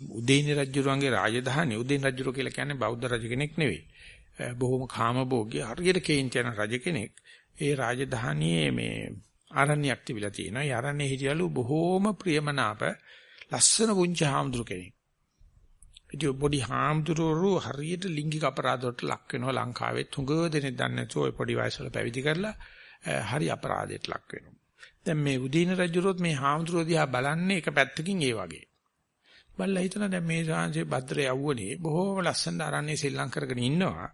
Speaker 1: උදේනි රජුරුවන්ගේ රාජධානි උදේනි රජුරුව කියලා කියන්නේ බෞද්ධ රජ කෙනෙක් නෙවෙයි. බොහොම කාමභෝගී හරියට කේන්ති යන රජ කෙනෙක්. ඒ රාජධානියේ මේ ආරණ්‍යයක් තිබිලා තියෙනවා. ඒ ආරණ්‍යයේ හිටියලු බොහොම ප්‍රියමනාප ලස්සන පුංචි හාමුදුරු කෙනෙක්. ඉතින් පොඩි හාමුදුරුවෝ හරියට ලිංගික අපරාධ වලට ලක් වෙනවා ලංකාවේ තුඟ දෙනෙක් දන්නේ නැතුව ওই පොඩි වයසවල පැවිදි කරලා හරි අපරාධයට ලක් වෙනවා. දැන් මේ උදීන රජුරොත් මේ හාමුදුරුවෝ දිහා බලන්නේ එක පැත්තකින් ඒ වගේ. බල්ලා හිතන දැන් මේ ශාංශේ භද්‍ර යවුවනේ බොහෝම ලස්සන ආරණ්‍ය සෙල්ලම් කරගෙන ඉන්නවා.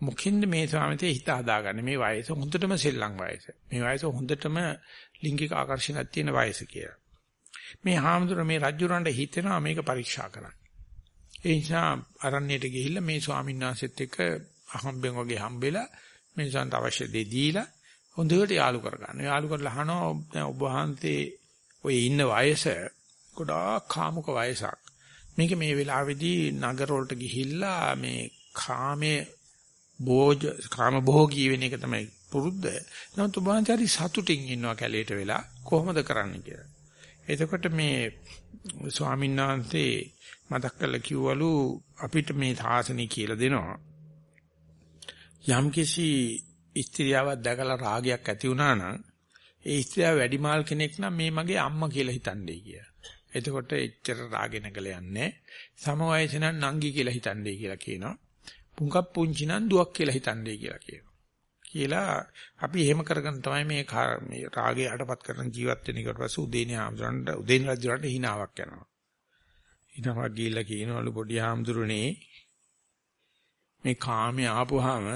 Speaker 1: මොකින්ද මේ ස්වාමීතේ හිත හදාගන්නේ මේ වයස හොඳටම සෙල්ලම් වයස. මේ වයස හොඳටම ලිංගික ආකර්ෂණයක් තියෙන වයස කියලා. මේ හාමුදුරුවෝ මේ රජුරන්ට හිතෙනවා මේක පරීක්ෂා කරන්න. ඒ නිසා අරණ්‍යයට ගිහිල්ලා මේ ස්වාමීන් වහන්සේත් එක්ක අහම්බෙන් වගේ හම්බෙලා මේ සන්ත අවශ්‍ය දේ දීලා හොඳට යාළු කරගන්න. යාළු කරලා අහනවා දැන් ඔබ වහන්සේ ඔය ඉන්න වයස ගොඩාක් කාමුක වයසක්. මේක මේ වෙලාවේදී නගර වලට ගිහිල්ලා මේ කාමයේ භෝජ කාම භෝගී වෙන එක තමයි පුරුද්ද. නමුත් ඔබ වහන්සේ සතුටින් ඉන්නවා කැලේට වෙලා කොහොමද කරන්නේ කියලා. එතකොට මේ ස්වාමීන් වහන්සේ මතක් කරලා කිව්වලු අපිට මේ සාසනය කියලා දෙනවා. යම්කිසි ස්ත්‍රියාවක් දැකලා රාගයක් ඇති වුණා නම් ඒ ස්ත්‍රියව වැඩිමාල් කෙනෙක් නම් මේ මගේ අම්මා කියලා හිතන්නේ කියලා. එතකොට එච්චර රාගෙ නැගල යන්නේ. සම වයසේ නම් නංගි කියලා හිතන්නේ කියලා කියනවා. පුංකක් පුංචි නම් දුවක් කියලා හිතන්නේ කියලා කියනවා. කියලා අපි එහෙම කරගෙන තමයි මේ මේ රාගය යටපත් කරන ජීවත් වෙන එකට පස්සේ උදේනේ ආම්සරන්ට උදේනේ රජුරන්ට hinaවක් යනවා. ඊටම ගිහිල්ලා කියනවලු පොඩි ආම්දුරුනේ මේ කාමයේ ආපුවාම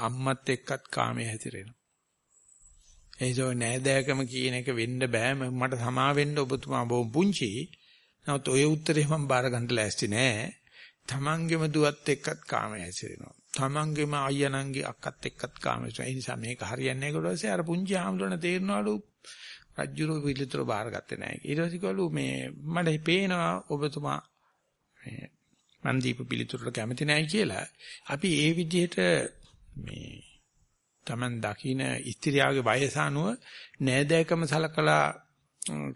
Speaker 1: අම්මත් එක්කත් කාමයේ හැතිරෙනවා. ඒසෝ නෑදෑකම කියන එක වෙන්න බෑ මට සමා වෙන්න ඔබතුමා බොම් පුංචි. නමුත් ඔය උත්තරේ මම බාර ගන්න ලෑස්ති නෑ. තමන්ගේම දුවත් එක්කත් කාමයේ හැසිරෙනවා. තමන්ගේම අයියාණන්ගේ අක්කත් එක්කත් කාමයේ. ඒ නිසා මේක හරියන්නේ නැහැ කොට පස්සේ අර පුංචි ආම්දුරණ තේරෙනවලු රජ්ජුරෝ පිළිතුර බාරගත්තේ නැහැ. ඊට පස්සේ කිව්වලු මේ මට පේනවා ඔබතුමා මේ මන් දීප පිළිතුරට කැමති නැහැ කියලා. අපි ඒ විදිහට මේ Taman දකින ස්ත්‍රියාගේ වයස අනුව නෑදෑකම සලකලා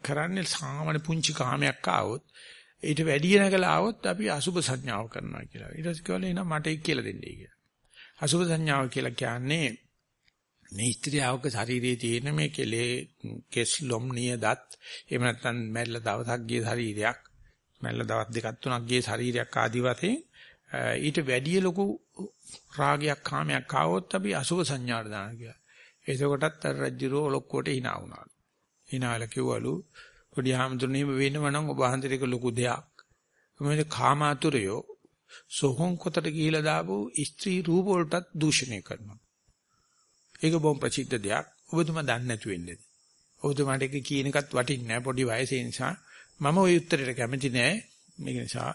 Speaker 1: කරන්නේ සාමාන්‍ය පුංචි කාමයක් ආවොත් ඊට වැඩි නැගලා ආවොත් අපි අසුබ සංඥාව කරනවා කියලා. ඊට පස්සේ කිව්වල එනවා මට ඒක කියලා දෙන්නයි කියලා. අසුබ සංඥාව කියලා කියන්නේ මේ ස්ත්‍රියවක ශරීරයේ තියෙන මේ කෙලේ කෙස් ලොම් නිය දත් එහෙම නැත්නම් මැරිලා දවසක් ගිය ශරීරයක් මැරිලා දවස් දෙකක් තුනක් ගිය ශරීරයක් ආදි වශයෙන් ඊට වැඩි ලොකු රාගයක් කාමයක් ආවොත් අපි අසුබ සංඥාට දාන කියලා. එතකොටත් අර රජ්ජුරෝ ඔලොක්කුවට hina වුණා. hinaල කිව්වලු පොඩි හාමුදුරනේ වෙනව නම් ඔබ වහන්සේට ලොකු දෙයක්. මොකද කාමාතුරයෝ සෝහොන් කොටට ගිහිලා දාපු ස්ත්‍රී රූප වලටත් දූෂණය කරනවා. ඒක බොහොම ප්‍රසිද්ධ දෙයක්. ඔබතුමා දන්නේ නැතු වෙන්නේ. ඔබතුමාට ඒක කියන එකත් වටින්නේ නැහැ පොඩි වයසේ නිසා. මම ওই උත්තරේට කැමති නෑ. මේක නිසා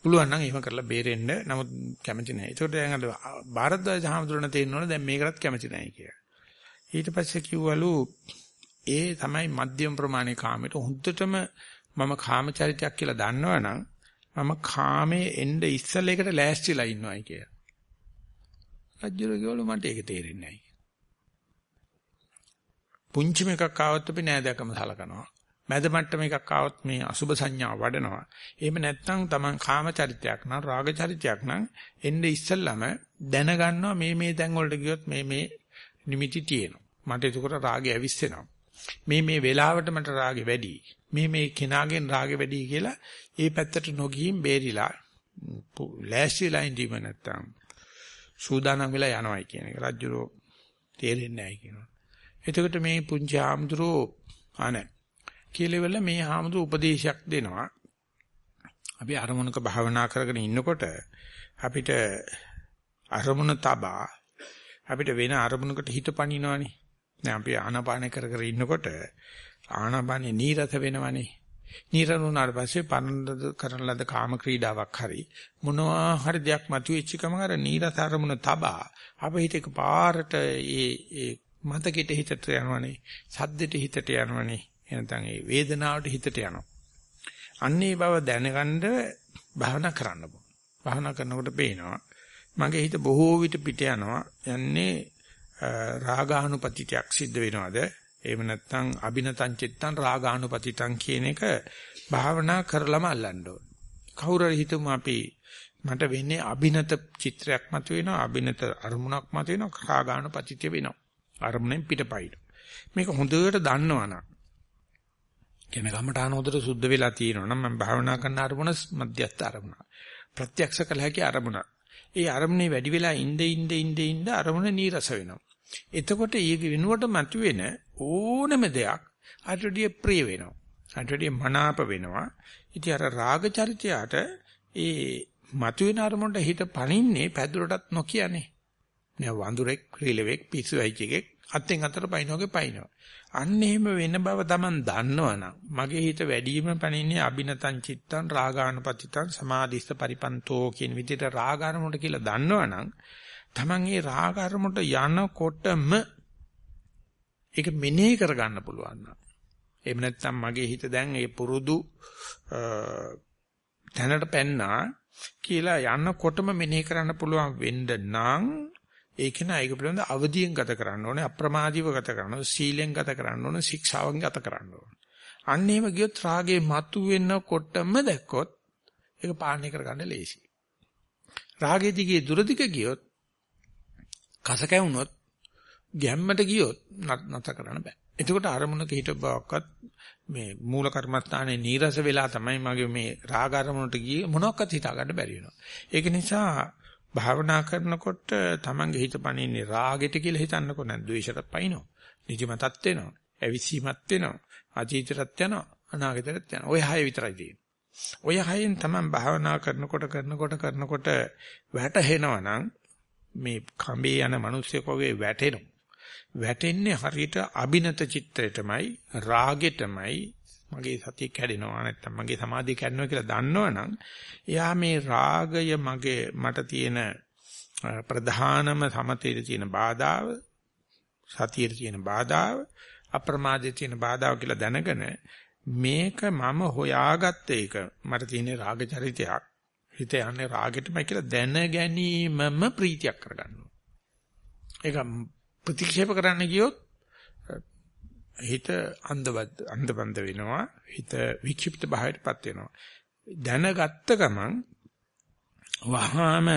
Speaker 1: පුළුවන් නම් එහෙම කරලා බේරෙන්න. නමුත් කැමති නෑ. ඒකට දැන් අර ಭಾರತදාජ හාමුදුරණ තේරෙනවනේ දැන් මේකටත් කැමති නෑ කියලා. ඊට පස්සේ කිව්වලු ඒ තමයි මධ්‍යම ප්‍රමාණයේ කාමයට හොඳටම මම කාමචරිතයක් කියලා දන්නවනම් මම කාමයේ එන්න ඉස්සෙල්ලා එකට ලෑස්තිලා ඉන්නවයි කියලා. රජුර කිව්වලු මට ඒක තේරෙන්නේ නැහැ. පුංචිම එකක් ආවොත් අපි නෑදකම සලකනවා. මැද මට්ටම එකක් ආවොත් මේ අසුබ සංඥා වඩනවා. එහෙම නැත්නම් Taman කාම චරිතයක් නම් රාග චරිතයක් නම් එnde ඉස්සෙල්ලාම දැනගන්නවා මේ මේ තැන් වලට ගියොත් මේ මේ නිමිති තියෙනවා. මට ඒකෝට රාගය ඇවිස්සෙනවා. මේ මේ වෙලාවට මට රාගෙ වැඩි. මේ මේ කෙනාගෙන් රාගෙ වැඩි කියලා ඒ පැත්තට නොගිහින් බේරිලා ලෑස්තිලා ඉඳීම නැත්තම් සූදානම් වෙලා යනවායි කියන එක රජුරෝ තේරෙන්නේ නැහැ කියනවා. එතකොට මේ පුංචි ආම්දුරෝ ආනේ කියලෙවල මේ ආම්දුර උපදේශයක් දෙනවා. අපි අරමුණක භාවනා කරගෙන ඉන්නකොට අපිට අරමුණ තබා අපිට වෙන අරමුණකට හිත පනිනවනේ. දැන් අපි ආනාපාන කර කර ඉන්නකොට ආනාපානේ නීරස වෙනවනේ. නිරනුනාට පස්සේ පරණද කරන ලද කාම ක්‍රීඩාවක් හරි මොනවා හරි දෙයක් මතුවෙච්ච කම අර නීරස අරමුණ තබා අපේ හිතේ පාරට ඒ ඒ මතකෙට හිතට යනවනේ. සද්දෙට හිතට යනවනේ. එනතන් ඒ වේදනාවට හිතට යනවා. අන්නේ බව දැනගන්න භාවනා කරන්න ඕන. භාවනා කරනකොට පේනවා මගේ හිත බොහෝ විට පිට යනවා. යන්නේ රාගානුපතිතයක් සිද්ධ වෙනවද එහෙම නැත්නම් අබිනතං චිත්තං රාගානුපතිතං කියන එක භාවනා කරලම අල්ලන්න ඕන. කවුරු හරි හිතමු අපි මට වෙන්නේ අබිනත චිත්‍රයක් මත වෙනවා අබිනත අරමුණක් මත වෙනවා රාගානුපතිතය වෙනවා. අරමුණෙන් පිටපයින්. මේක හොඳට දන්නවනම් කියන කමඨාන හොඳට සුද්ධ වෙලා තියෙනවා නම් මම භාවනා කරන අරමුණ මධ්‍යස්ථ අරමුණ. ප්‍රත්‍යක්ෂ කළ හැකි අරමුණ. ඒ අරමුණේ වැඩි වෙලා ඉඳ ඉඳ ඉඳ ඉඳ අරමුණ නීරස වෙනවා. එතකොට ඊගේ වෙනුවට මතුවෙන ඕනම දෙයක් අටඩිය ප්‍රිය වෙනවා. අටඩිය මනාප වෙනවා. ඉතින් අර රාග චරිතයට ඒ මතුවෙන අරමුණට හිත පනින්නේ පැදුරටත් නොකියන්නේ. නෑ වඳුරෙක්, ක්‍රීලෙවෙක්, පිස්සු වෙයිචෙක් අත්ෙන් අතට පයින්නෝගේ පයින්නවා. අන්න එහෙම වෙන බව Taman දන්නවනම් මගේ හිත වැඩිම පනින්නේ අබිනතං චිත්තං රාගානුපතිතං සමාධිස්ස පරිපන්තෝ කියන විදිහට රාගානුමුට කියලා දන්නවනම් Taman ඒ රාග අරමුණට යනකොටම ඒක මෙනෙහි කරගන්න පුළුවන් නම්. එහෙම නැත්නම් මගේ හිත දැන් ඒ පුරුදු තැනට පැන්නා කියලා යනකොටම මෙනෙහි කරන්න පුළුවන් වෙන්න නම් ඒක නා ඒක පිළිබඳ අවදියෙන් ගත කරන්න ඕනේ අප්‍රමාදීව ගත කරන්න ඕනේ සීලෙන් ගත කරන්න ඕනේ ශික්ෂාවෙන් ගත කරන්න ඕනේ. අන්න එහෙම ගියොත් රාගේ මතු වෙනකොටම දැක්කොත් ඒක පාලනය කරගන්න ලේසි රාගේ දිගේ දුරදික ගියොත් කස කැවුනොත් ගැම්මට ගියොත් නැත කරන්න බෑ. එතකොට අරමුණක හිට බවක්වත් මේ මූල කර්මස්ථානයේ නීරස වෙලා තමයි මගේ මේ රාග අරමුණට ගියේ මොනවාක්වත් හිතා ගන්න බැරි වෙනවා. ඒක නිසා භාවනා කරනකොට තමන්ගේ හිත පණින්නේ රාගෙට කියලා හිතන්නකො නැත්නම් ද්වේෂයට පයින්නවා. නිදිමතත් වෙනවා. ඇවිසීමත් වෙනවා. අතීතයටත් යනවා. අනාගතයටත් යනවා. ඔය හය විතරයි තියෙන්නේ. ඔය හයෙන් තමන් භාවනා කරනකොට කරනකොට කරනකොට වැටහෙනවා නම් මේ කඹේ යන මිනිස්සෙක් වගේ වැටෙනවා. වැටෙන්නේ හරියට අබිනත චිත්‍රයටමයි රාගෙටමයි මගේ සතිය කැඩෙනවා නැත්නම් මගේ සමාධිය කැඩෙනවා කියලා දන්නවනම් එයා මේ රාගය මගේ මට තියෙන ප්‍රධානම සමතේට තියෙන බාධාව සතියේ තියෙන බාධාව අප්‍රමාදයේ තියෙන බාධාව කියලා දැනගෙන මේක මම හොයාගත්ත එක මට තියෙන රාග චරිතයක් හිත යන්නේ රාගෙටමයි කියලා දැන ගැනීමම ප්‍රීතියක් කරගන්නවා. ඒක ප්‍රතික්ෂේප කරන්න ගියොත් හිත අන්ධබද්ද අන්ධබන්ද වෙනවා. හිත වික්ෂිප්ත භාවයටපත් වෙනවා. දැනගත්ත ගමන් වහාම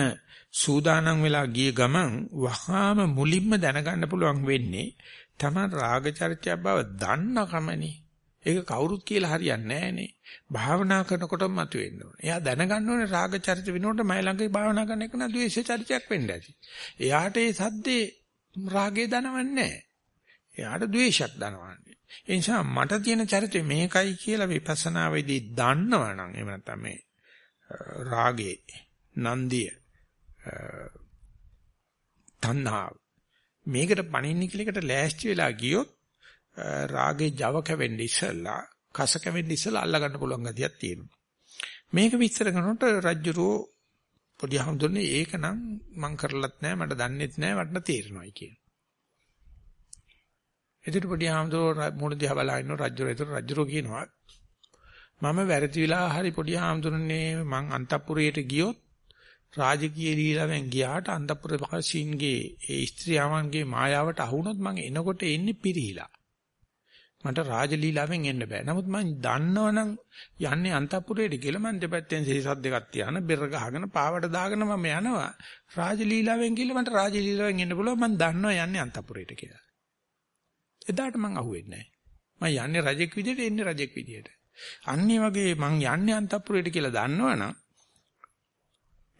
Speaker 1: සූදානම් වෙලා ගිය ගමන් වහාම මුලින්ම දැනගන්න පුළුවන් වෙන්නේ තමන් රාග චරිතය බව දන්න කමනේ ඒක කවුරුත් කියලා හරියන්නේ නැහනේ භාවනා කරනකොටම මතුවෙන්න ඕනේ. එයා දැනගන්න ඕනේ රාග චරිත විනෝඩ මයි ළඟ භාවනා කරන එක නා ද්වේෂ චරිතයක් වෙන්න ඇති. එයාට ඒ සද්දේ රාගේ දනවන්නේ නැහැ. එයාට ද්වේෂයක් දනවන්නේ. ඒ නිසා මට තියෙන චරිතය මේකයි කියලා විපස්සනා වෙදී දන්නවනම් එහෙම නැත්නම් මේ රාගේ නන්දිය තණ්හාව මේකට පණින්න කියලා එකට ලෑස්ති වෙලා ගියොත් රාගේ Java කැවෙන්න ඉස්සලා කස කැවෙන්න ඉස්සලා අල්ල ගන්න පුළුවන් ගතියක් තියෙනවා. මේක විස්තර කරනකොට රජ්ජුරෝ පොඩි හඳුන්නේ ඒක නම් මං කරලත් නැහැ මට දන්නෙත් නැහැ මට තේරෙනවයි කියන. එදිට පොඩි හාමුදුරුවෝ මුණ දිහා බලා ඉන්න රජුර ඒතර රජුරෝ කියනවා මම වැරදි වෙලා හරි පොඩි හාමුදුරනේ මං අන්තපුරයට ගියොත් රාජකීය ලීලාවෙන් ගියාට අන්තපුර වාසීන්ගේ ඒ ස්ත්‍රියවන්ගේ මායාවට අහුනොත් මං එනකොට එන්නේ පිරිහිලා මට රාජලීලාවෙන් එන්න බෑ. නමුත් මං දන්නවනම් යන්නේ අන්තපුරයට කියලා මං දෙපැත්තෙන් සීසත් දෙකක් තියාන බෙර ගහගෙන පාවට දාගෙන මම යනවා. රාජලීලාවෙන් කියලා මට රාජලීලාවෙන් එන්න පුළුවන් මං දන්නවා යන්නේ අන්තපුරයට කියලා. එදාට මං අහුවෙන්නේ නැහැ. මං යන්නේ රජෙක් විදියට එන්නේ රජෙක් විදියට. අන්නේ වගේ මං යන්නේ අන්තපුරයට කියලා දන්නවනම්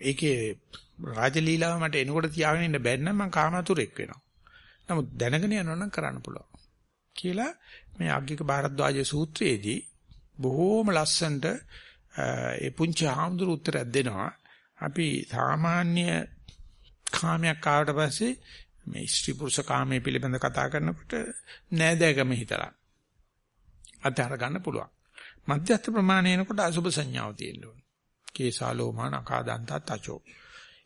Speaker 1: ඒකේ රාජලීලාව මට එනකොට තියාගෙන ඉන්න බැරි නම් මං කාමතුරෙක් වෙනවා. නමුත් දැනගෙන යනවා නම් කරන්න පුළුවන්. කියලා මේ අග්ගික භාරද්වාජ සූත්‍රයේදී බොහෝම ලස්සනට ඒ පුංචි ආම්දුරු උත්තරයක් දෙනවා. අපි සාමාන්‍ය කාමයක් ආවට පස්සේ මේ ස්ත්‍රී පුරුෂ කාමයේ පිළිබඳ කතා කරනකොට නෑදෑකම හිතලා අතහර ගන්න පුළුවන්. මධ්‍යස්ථ ප්‍රමාණය එනකොට අසුභ සංඥාව තියෙන්න ඕන. කේසාලෝමාන අකාදන්තා තචෝ.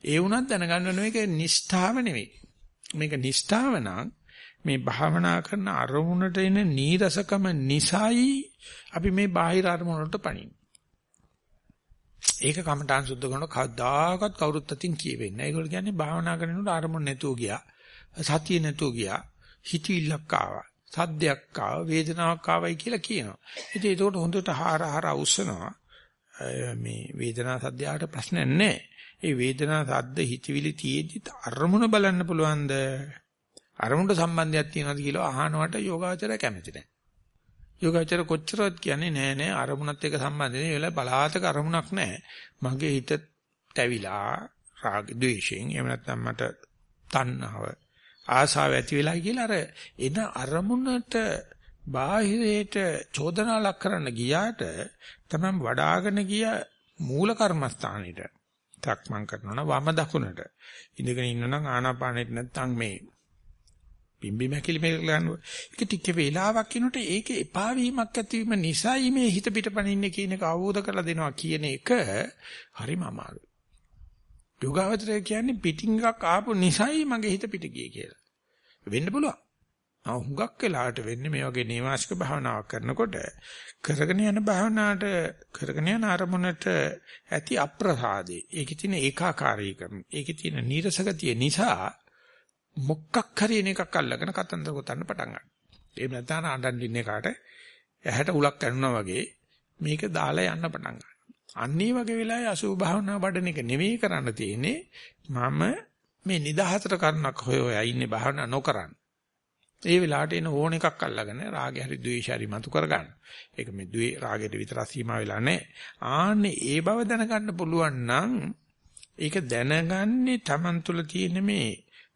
Speaker 1: ඒ වුණත් දැනගන්න ඕනේ මේක නිෂ්ඨාව නෙවෙයි. මේක නිෂ්ඨාව නම් මේ භාවනා කරන අරමුණට එන නීරසකම නිසායි අපි මේ බාහිර අරමුණට පණින්නේ. ඒක කමඨාන් සුද්ධ කරන කවදාකවත් කවුරුත් අතින් කියවෙන්නේ නැහැ. ඒගොල්ලෝ කියන්නේ භාවනා කරනකොට අරමුණ නැතුව ගියා. සතිය නැතුව ගියා. හිතවිල්ලක් ආවා. සද්දයක් ආවා. වේදනාවක් ආවයි කියලා කියනවා. ඉතින් ඒකට හොඳට හාර හාර උස්සනවා. මේ වේදනා සද්දයට ප්‍රශ්නයක් නැහැ. ඒ වේදනා සද්ද හිතවිලි තියෙද්දි අරමුණ බලන්න පුළුවන්ද? අරමුණට සම්බන්ධයක් තියනවාද කියලා අහනවට යෝගාචරය කැමති නැහැ. යෝගාචර කොච්චරවත් කියන්නේ නෑ නෑ අරමුණත් එක්ක සම්බන්ධ නේ. ඒ වෙලාවේ බලාතක අරමුණක් නෑ. මගේ හිත තැවිලා රාග ද්වේෂයෙන් එහෙම නැත්නම් මට තණ්හාව ආසාව ඇති වෙලා කියලා අර එන අරමුණට බාහිරයට චෝදනා ලක් කරන්න ගියාට තමයි වඩාගෙන ගිය මූල කර්මස්ථානෙට තක්මන් කරනවා වම දකුණට ඉඳගෙන ඉන්නනම් ආනාපානෙට නැත්තම් මේ පිම්බි මැකිලි මේක ගන්නවා ඒක ටික වේලාවක් ඉන්නකොට ඒකේ එපා වීමක් ඇතිවීම නිසායි මේ හිත පිටපණින්නේ කියන එක අවබෝධ කරලා දෙනවා කියන එක හරිම අමාරුයි. යෝගාවචරය කියන්නේ පිටින් එකක් ආපු නිසායි මගේ හිත පිට ගියේ කියලා. වෙන්න පුළුවන්. ආ හුඟක් වෙලාවට වෙන්නේ මේ වගේ නේවාසික භාවනාවක් කරනකොට කරගෙන යන භාවනාවට කරගෙන යන අරමුණට ඇති අප්‍රසාදේ. ඒකේ තියෙන ඒකාකාරීකම ඒකේ තියෙන නීරසගතිය නිසා මොකක් හරි එකක් අල්ලගෙන කතන්දර ගොතන්න පටන් ගන්නවා. එහෙම නැත්නම් අඬන් ඉන්න කාට ඇහැට උලක් කනවා වගේ මේක දාලා යන්න පටන් ගන්නවා. අන්නේ වගේ වෙලාවේ අසුභ භාවනා වඩන එක නෙවෙයි කරන්න තියෙන්නේ මම මේ නිදහසට කරුණක් හොය හොය ඉන්නේ භාවනා නොකරන. ඒ වෙලාවට එන ඕන එකක් අල්ලගෙන රාගය හරි ද්වේෂය හරි මතු කරගන්න. ඒක මේ ද්වේ රාගයට විතර සීමා වෙලා නැහැ. ආන්නේ ඒ බව දැනගන්න පුළුවන් නම් ඒක දැනගන්නේ Taman තුල තියෙන මේ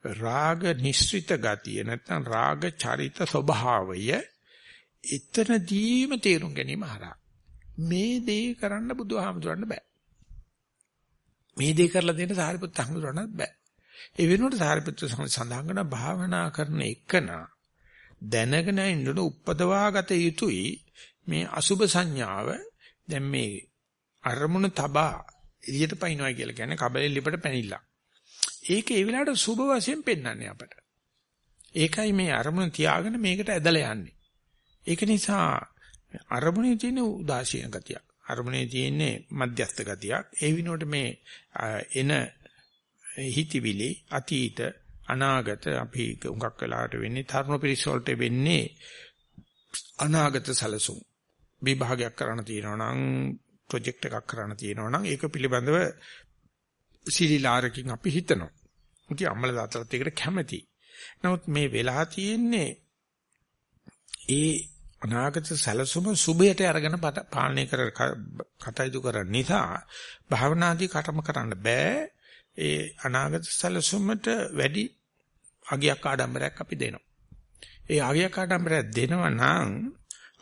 Speaker 1: රාග නිස්ෘත ගතිය නැත්නම් රාග චරිත ස්වභාවය එතනදීම තේරුම් ගැනීම හරහා මේ දේ කරන්න බුදුහාමුදුරන්න බෑ. මේ දේ කරලා දෙන්න සාරිපුත්ත හාමුදුරන්නත් බෑ. ඒ වෙනුවට සාරිපුත්‍ර සඳහන් කරන භාවනා කරන එකන දැනගෙන ඉන්නකොට උපදවාගත යුතුයි මේ අසුබ සංඥාව දැන් මේ අරමුණ තබා එළියට පයින්නවා කියලා කියන්නේ කබලෙ ලිපට පැනිලා. ඒක ඒ වෙලාවට සුබ වශයෙන් පෙන්වන්නේ අපට. ඒකයි මේ අරමුණ තියාගෙන මේකට ඇදලා යන්නේ. ඒක නිසා අරමුණේ තියෙන උදාසීන ගතියක්. අරමුණේ තියෙන්නේ මධ්‍යස්ථ ගතියක්. ඒ විනෝඩ මේ එන හිතවිලි අතීත අනාගත අපි උඟක් වෙලාවට වෙන්නේ තරුණ පිරිස වලට වෙන්නේ අනාගත සැලසුම් විභාගයක් කරන්න තියෙනවා නම් ප්‍රොජෙක්ට් එකක් කරන්න තියෙනවා නම් ඒක පිළිබඳව සිලිලාරකින් අපි හිතනවා. ඉතින් අම්මල තාත්තලාත් ඒකට කැමති. නමුත් මේ වෙලා තියෙන්නේ ඒ අනාගත සැලසුම සුභයට අරගෙන පාලනය කර කටයුතු කරන නිසා භාවනාදී කටම කරන්න බෑ. ඒ අනාගත සැලසුමට වැඩි අගයක් ආඩම්බරයක් අපි දෙනවා. ඒ අගයක් ආඩම්බරයක් දෙනවා නම්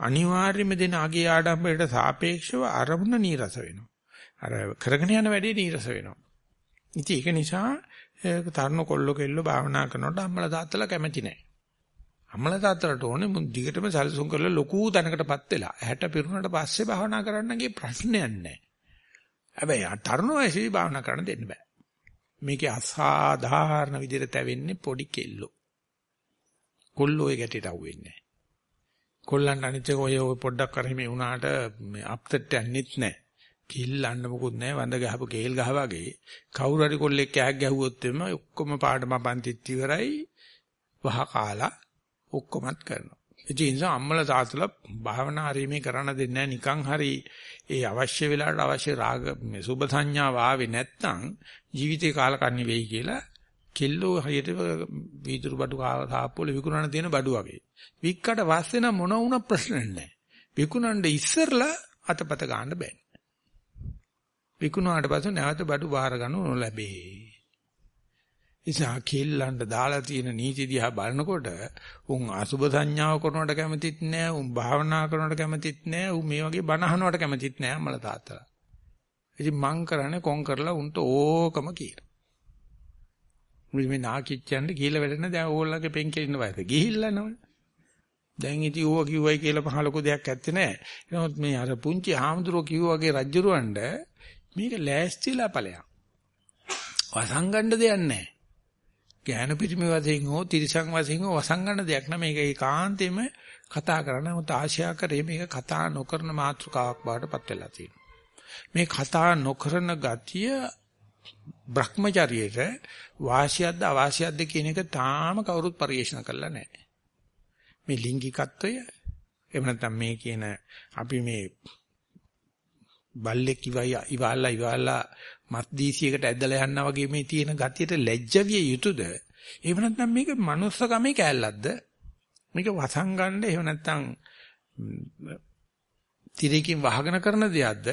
Speaker 1: අනිවාර්යයෙන්ම දෙන අගේ ආඩම්බරයට සාපේක්ෂව අරමුණ නීරස වෙනවා. අර කරගෙන යන වැඩේ නීරස වෙනවා. ඉතින් ඒක නිසා තරුණ කොල්ලෝ කෙල්ලෝ භාවනා කරනකොට අම්මලා තාත්තලා කැමති නැහැ. අම්මලා තාත්තලාට ඕනේ මුන් දිගටම සැලසුම් කරලා ලොකු තැනකටපත් වෙලා 60 පිරුණාට පස්සේ භාවනා කරන්නගේ ප්‍රශ්නයක් නැහැ. හැබැයි තරුණ වයසේ භාවනා කරන්න දෙන්න බෑ. මේකේ අසාධාරණ විදිහට තැවෙන්නේ පොඩි කෙල්ලෝ. කොල්ලෝ ඒ ගැටේට අහුවෙන්නේ නැහැ. කොල්ලන්ට අනිත් එක ඔය පොඩ්ඩක් කරේ මේ වුණාට මේ අප්සෙට් යන්නෙත් නැහැ. කිල්ලන්න මොකුත් නැහැ වඳ ගහපු කේල් ගහ වගේ කවුරු හරි කොල්ලෙක් කෑක් ගැහුවොත් එimhe ඔක්කොම පාඩම පන්තිත් ඉවරයි වහ කාලා ඔක්කොමත් කරනවා. ඒ නිසා අම්මලා තාත්තලා භාවනා හරීමේ කරන්න දෙන්නේ නිකන් හරි ඒ අවශ්‍ය වෙලාවට අවශ්‍ය රාග මේ සුබ සංඥාව ආවේ නැත්නම් ජීවිතේ කාලකන්ණි වෙයි කියලා කෙල්ලෝ හරියට වීදුරු බඩු කාප්පුවල විකුණන තියෙන බඩු වගේ. වික්කට පස්සේ නම් මොන වුණා ප්‍රශ්න නැහැ. විකුණන්න ඉස්සරලා අතපත ගන්න බෑ. විකුණාට පස්සේ නැවත බඩු බාර ගන්න නොලැබේ. ඉතින් කෙල්ලන්ට දාලා තියෙන නීති දිහා බලනකොට උන් අසුබ සංඥාව කරනවට කැමතිත් නෑ උන් භාවනා කරනවට කැමතිත් නෑ උන් මේ වගේ බණ අහනවට කැමතිත් නෑ අම්මලා තාත්තලා. ඉතින් මං කරන්නේ කොන් කරලා උන්ට ඕකම කියලා. මේ නාකිච්චයන්ට කියලා වැඩන දැන් ඕගොල්ලන්ගේ පෙන් කෙලින්න වයස ගිහිල්ලා නම. දැන් ඉතින් ඕවා කිව්වයි කියලා පහ ලොකු දෙයක් ඇත්තේ නැහැ. නමුත් මේ අර පුංචි හාමුදුරුවෝ කිව්වා වගේ රජ්ජුරුවන්ට මේක ලෑස්තිලා ඵලයක්. වසංගණ්ඩ දෙයක් නැහැ. ඥාන පිරිමි වශයෙන් හෝ තිරිසන් වශයෙන් හෝ වසංගණ්ඩ දෙයක් නෑ මේක ඒකාන්තෙම කතා කරන නමුත් ආශා කරේ මේක කතා නොකරන මාතෘකාවක් බවට පත් වෙලා තියෙනවා. මේ කතා නොකරන ගතිය Brahmacharyaට වාසියක්ද අවාසියක්ද කියන එක තාම කවුරුත් පරිශන කරලා නැහැ. මේ ලිංගිකත්වය එහෙම නැත්නම් මේ කියන අපි මේ බල්ලෙක් ඉවල්ලා ඉවල්ලා මත්දීසියකට ඇදලා යනවා වගේ මේ තියෙන ගතියට ලැජ්ජ විය යුතුද? එහෙම නැත්නම් මේක manussකමේ කෑල්ලක්ද? මේක වසංගණ්ඩ එහෙම නැත්නම් තිරේකින් වහගෙන කරන දෙයක්ද?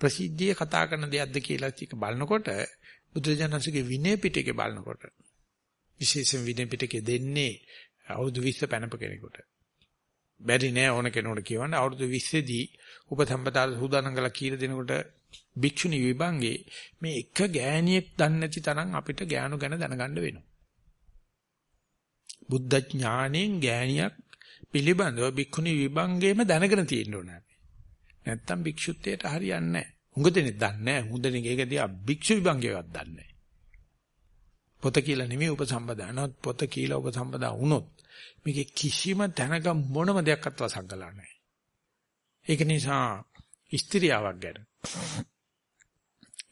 Speaker 1: ප්‍රසිද්ධියේ කතා කරන දෙයක්ද කියලා ටික බලනකොට බුදුරජාණන්සේගේ විනය පිටකේ බලනකොට විශේෂයෙන් විනය පිටකේ දෙන්නේ අවුරුදු 20 පැනප කෙනෙකුට. බැරි නෑ ඕන කෙනෙකුට කියවන්න අවුරුදු 20 දී උපසම්පදාල සූදානම් කළා කියලා දෙනකොට භික්ෂුණී විභංගේ මේ එක ගෑණියෙක් දන්නේ නැති තරම් අපිට ගෑනු ගැන දැනගන්න වෙනවා. බුද්ධ ඥාණයෙන් ගෑණියක් පිළිබඳව භික්ෂුණී විභංගේම දැනගෙන තියෙන්න ඕන අපි. නැත්තම් භික්ෂුත්වයට හරියන්නේ නැහැ. හුඟ දෙනෙක් දන්නේ නැහැ. හුඟ දෙනෙක් ඒක දිහා භික්ෂු විභංගයවත් දන්නේ නැහැ. පොත කියලා නෙමෙයි උපසම්පදා. නමුත් පොත කියලා උපසම්පදා වුණොත් මේකේ කිසිම තැනක මොනම දෙයක්වත් වසංගලා නැහැ. ඒක නිසා ස්ත්‍රියාවක් ගැන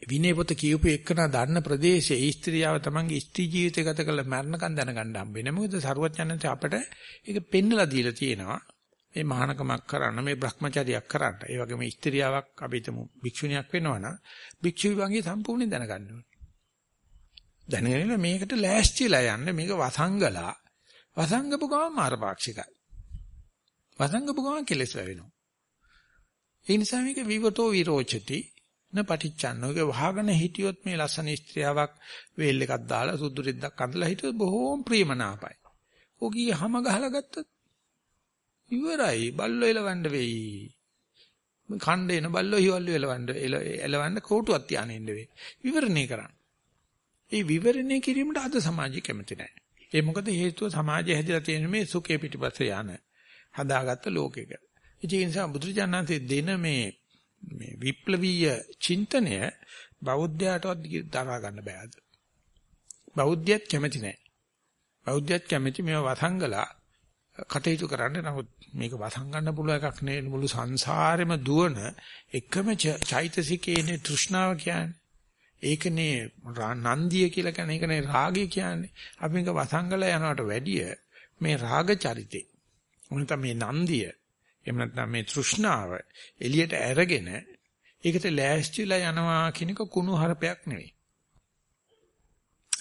Speaker 1: විනය පොත කියූපු එක්කන දන්න ප්‍රදේශයේ ස්ත්‍රියාව තමන්ගේ ස්ත්‍රී ජීවිතය ගත කළ මරණකම් දැනගන්න හම්බෙන්නේ. මොකද සරුවචනන්සේ අපට ඒක පෙන්නලා දීලා තියෙනවා. මේ මහානකමක් කරන්න මේ Brahmacharyaක් කරන්න. ඒ වගේම ස්ත්‍රියාවක් අපි හිතමු භික්ෂුණියක් වෙනවනම් භික්ෂු විභාගයේ සම්පූර්ණයෙන් දැනගන්න ඕනේ. දැනගෙන මේකට ලෑස්තිලා යන්න මේක වසංගලා වසංගපු ගමන් මාරපාක්ෂිකයි. වසංගපු ගමන් කෙලස් වෙනවා. ඒ නිසා මේක විවතෝ විරෝචති න පටිච්චන්නෝගේ වහගෙන හිටියොත් මේ ලස්සන ස්ත්‍රියාවක් වේල් එකක් දාලා සුදු රෙද්දක් අඳලා හිටියොත් බොහෝම ප්‍රියමනාපයි. ඔගී හැම ගහලා ගත්තොත් ඉවරයි බල්ලෝ එලවන්න වෙයි. කණ්ඩ එන බල්ලෝ හිවල්ලු එලවන්න එලවන්න කෝටුවක් තියාගෙන ඉන්න වෙයි. විවරණය කරන්න. ඒ විවරණය කිරීමට අද සමාජය කැමති නැහැ. ඒ මොකද හේතුව සමාජය හැදිලා තියෙන මේ සුඛේ පිටිපස්සේ යන හදාගත්ත ලෝකෙක. ඒ නිසා බුදුරජාණන්සේ දෙන මේ මේ විප්ලවීය චින්තනය බෞද්ධයාටවත් දරා ගන්න බෑද? බෞද්ධයත් කැමති නැහැ. බෞද්ධයත් කැමති මේව වසංගලා කටයුතු කරන්න නමුත් මේක වසංගන්න පුළුවන් එකක් නෙවෙයි මුළු සංසාරෙම දුවන එකම චෛතසිකේනේ තෘෂ්ණාව කියන්නේ. ඒකනේ නන්දිය කියලා කියන්නේ ඒකනේ රාගය කියන්නේ. අපි මේක වසංගල යනවට වැඩිය මේ රාග චරිතේ. මොකද මේ නන්දිය එහෙම නැත්නම් මේ තෘෂ්ණාව එළියට ඇරගෙන ඒකට ලෑස්තිලා යනවා කියන එක කුණු හරපයක් නෙවෙයි.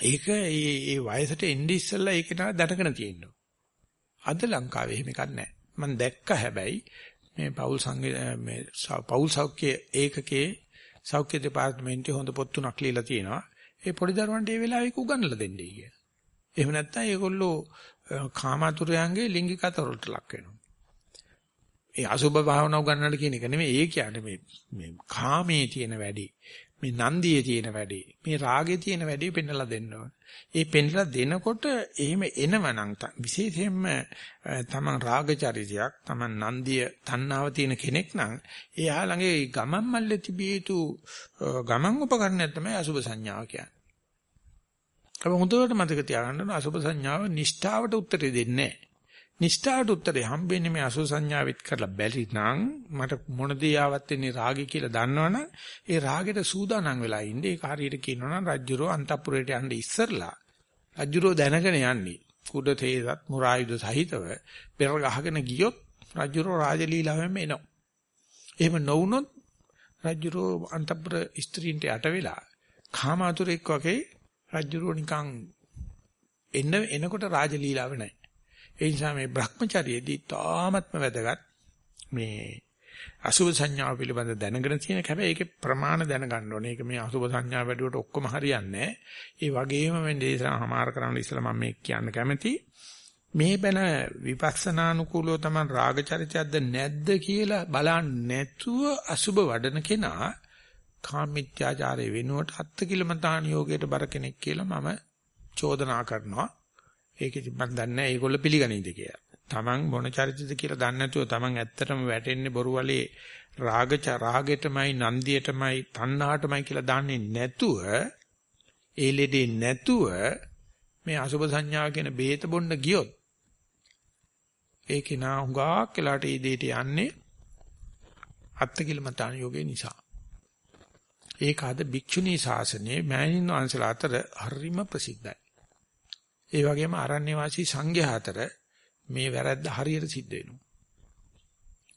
Speaker 1: ඒක ඒ ඒ වයසට එන්නේ ඉස්සෙල්ලා ඒක නා දැනගෙන තියෙනවා. අද ලංකාවේ එහෙම එකක් නැහැ. මම දැක්ක හැබැයි මේ පෞල් සංගේ මේ පෞල් සෞඛ්‍ය ඒකකේ සෞඛ්‍ය දෙපාර්තමේන්තුවේ හොඳ පොත් තුනක් ලියලා තියෙනවා. ඒ පොඩි දරුවන්ට ඒ වෙලාවේ ඒක උගන්වලා දෙන්නේ කිය. එහෙම නැත්නම් ඒගොල්ලෝ කාමාතුරයන්ගේ ලිංගික අතරවලට ලක් වෙනවා. ඒ අසුබ භාවනාව උගන්වන්න කියන එක නෙමෙයි ඒ කියන්නේ මේ මේ කාමයේ තියෙන වැඩි මේ නන්දියේ තියෙන වැඩි මේ රාගයේ තියෙන වැඩි පෙන්වලා දෙන්න ඕන. ඒ පෙන්වලා දෙනකොට එහෙම එනවනම් විශේෂයෙන්ම තමන් රාග චරිතයක් තමන් නන්දිය තණ්හාව තියෙන කෙනෙක් නම් එයා ළඟ ගමන් මල්ලේ තිබිය යුතු ගමන් උපකරණයක් තමයි අසුබ සංඥාව කියන්නේ. අප හොඳට මතක තියාගන්න අසුබ සංඥාව නිෂ්ඨාවට උත්තරේ දෙන්නේ නැහැ. නිෂ්ඨාවට උත්තරේ හම්බෙන්නේ මේ අසුබ සංඥාවෙත් කරලා බැරි නම් මට මොන දේ ආවත් වෙන්නේ රාගය කියලා දන්නවනම් ඒ රාගෙට සූදානම් වෙලා ඉන්නේ ඒක හරියට කියනවනම් රජ්ජුරෝ අන්තපුරයට යන්න ඉස්සරලා රජ්ජුරෝ දැනගෙන යන්නේ කුඩ තේසත් මුරායුධ සහිතව පෙර ගහගෙන ගියොත් රජ්ජුරෝ රාජලීලාවෙම එනවා. එහෙම නොවුනොත් රජ්ජුරෝ අන්තපුර ස්ත්‍රීන්ට යට වෙලා කාමාතුරෙක් වගේ රජ්ජුරුව නිකන් එන්න එනකොට රාජලීලාව නැහැ. ඒ නිසා මේ Brahmacharyaදී තාමත්ම වැදගත් මේ අසුභ සංඥාව පිළිබඳ දැනගෙන තියෙන හැබැයි ඒකේ ප්‍රමාණ දැනගන්න ඕනේ. ඒක මේ අසුභ සංඥා වැඩිවට ඔක්කොම හරියන්නේ ඒ වගේම මේ දේශනා හමාර කරන්න ඉස්සලා මම මේ කියන්න කැමති මේ බැන විපස්සනානුකූලව තමයි රාග චරිතයක්ද නැද්ද කියලා බලන්නේ නැතුව අසුභ වඩන කෙනා කාමීත්‍යාචාරයේ වෙනුවට අත්ති කිලමතාන යෝගයට බර කෙනෙක් කියලා මම චෝදනා කරනවා. ඒකෙදි මම දන්නේ ඒගොල්ල පිළිගනීද කියලා. Taman මොන චරිතද කියලා දන්නේ නැතුව Taman ඇත්තටම වැටෙන්නේ බොරු වලේ රාග රාගෙටමයි නන්දියටමයි තණ්හාටමයි කියලා දන්නේ නැතුව ඒ ලෙඩේ නැතුව මේ අසුබ සංඥා කියන බේත බොන්න ගියොත් ඒකේ නා හුඟක් වෙලාට ඒ දෙයට යන්නේ අත්කිලමතාන යෝගේ නිසා. ඒක අද භික්ෂුණී ශාසනයේ මෑණින් වහන්සේලා අතර හරිම ප්‍රසිද්ධයි. ඒ වගේම ආරණ්‍ය වාසී සංඝයා අතර මේ වැරද්ද හරියට සිද්ධ වෙනවා.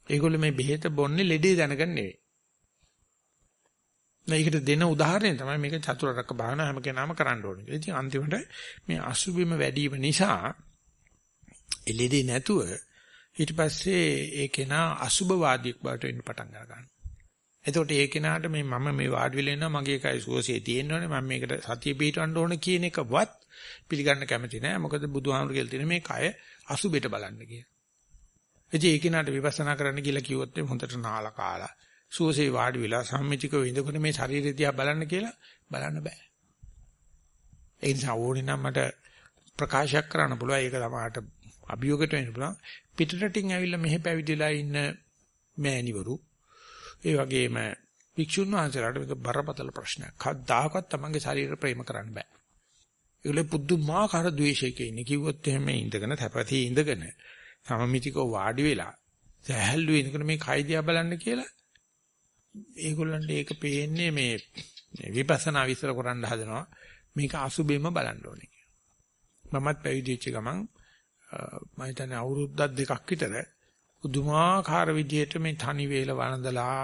Speaker 1: ඒගොල්ලෝ මේ බෙහෙත බොන්නේ ලෙඩේ දැනගන්න නෙවෙයි. මේකට දෙන උදාහරණය තමයි මේක චතුරාර්යක භාවනා හැම කෙනාම කරන්න ඕනේ. ඉතින් අන්තිමට මේ අසුබිම වැඩි නිසා එළෙදී නැතුව ඊට පස්සේ ඒ කෙනා අසුබවාදියෙක් බවට වෙන්න පටන් ගන්නවා. එතකොට ඒ කෙනාට මේ මම මේ වාඩි වෙලා ඉන්නවා මගේ කයි සුවසේ තියෙනවනේ මම මේකට සතිය පිටවන්න ඕන කියන එකවත් පිළිගන්න කැමති නෑ මොකද බුදුහාමුදුරු කියලා තියෙන මේ කය අසුබෙට බලන්න කියලා. එතකොට ඒ කෙනාට විපස්සනා කරන්න කියලා කිව්වොත් හොඳට නාලා කාලා සුවසේ වාඩි වෙලා සම්මිතිකව ඉඳගෙන මේ ශරීරය දිහා බලන්න කියලා බලන්න බෑ. ඒ නිසා ඕනේ නම් මට ප්‍රකාශයක් කරන්න පුළුවන් ඒක තමයි අභියෝගයට වෙන්න පුළුවන් පිටරටින් ඇවිල්ලා මෙහෙ පැවිදිලා ඉන්න මෑණිවරු ඒ වගේම වික්ෂුන් වහන්සේලාට මේක බරපතල ප්‍රශ්නයක්. කවදාකවත් තමන්ගේ ශරීර ප්‍රේම කරන්න බෑ. ඒගොල්ලෝ පුදුමාකාර ද්වේෂයක ඉන්නේ. කිව්වොත් එහෙම ඉඳගෙන තැපති ඉඳගෙන සමමිතිකව වාඩි වෙලා සහැල්ලු ඉඳගෙන මේ කයිදියා බලන්න කියලා ඒගොල්ලන්ට ඒක පේන්නේ මේ විපස්සනා විස්තර කරන්න හදනවා. මේක අසුබෙම බලන්න ඕනේ කියලා. මමත් පැවිදි වෙච්ච ගමන් මම හිතන්නේ අවුරුද්දක් දෙකක් විතර පුදුමාකාර විදියට මේ තනි වේල වළඳලා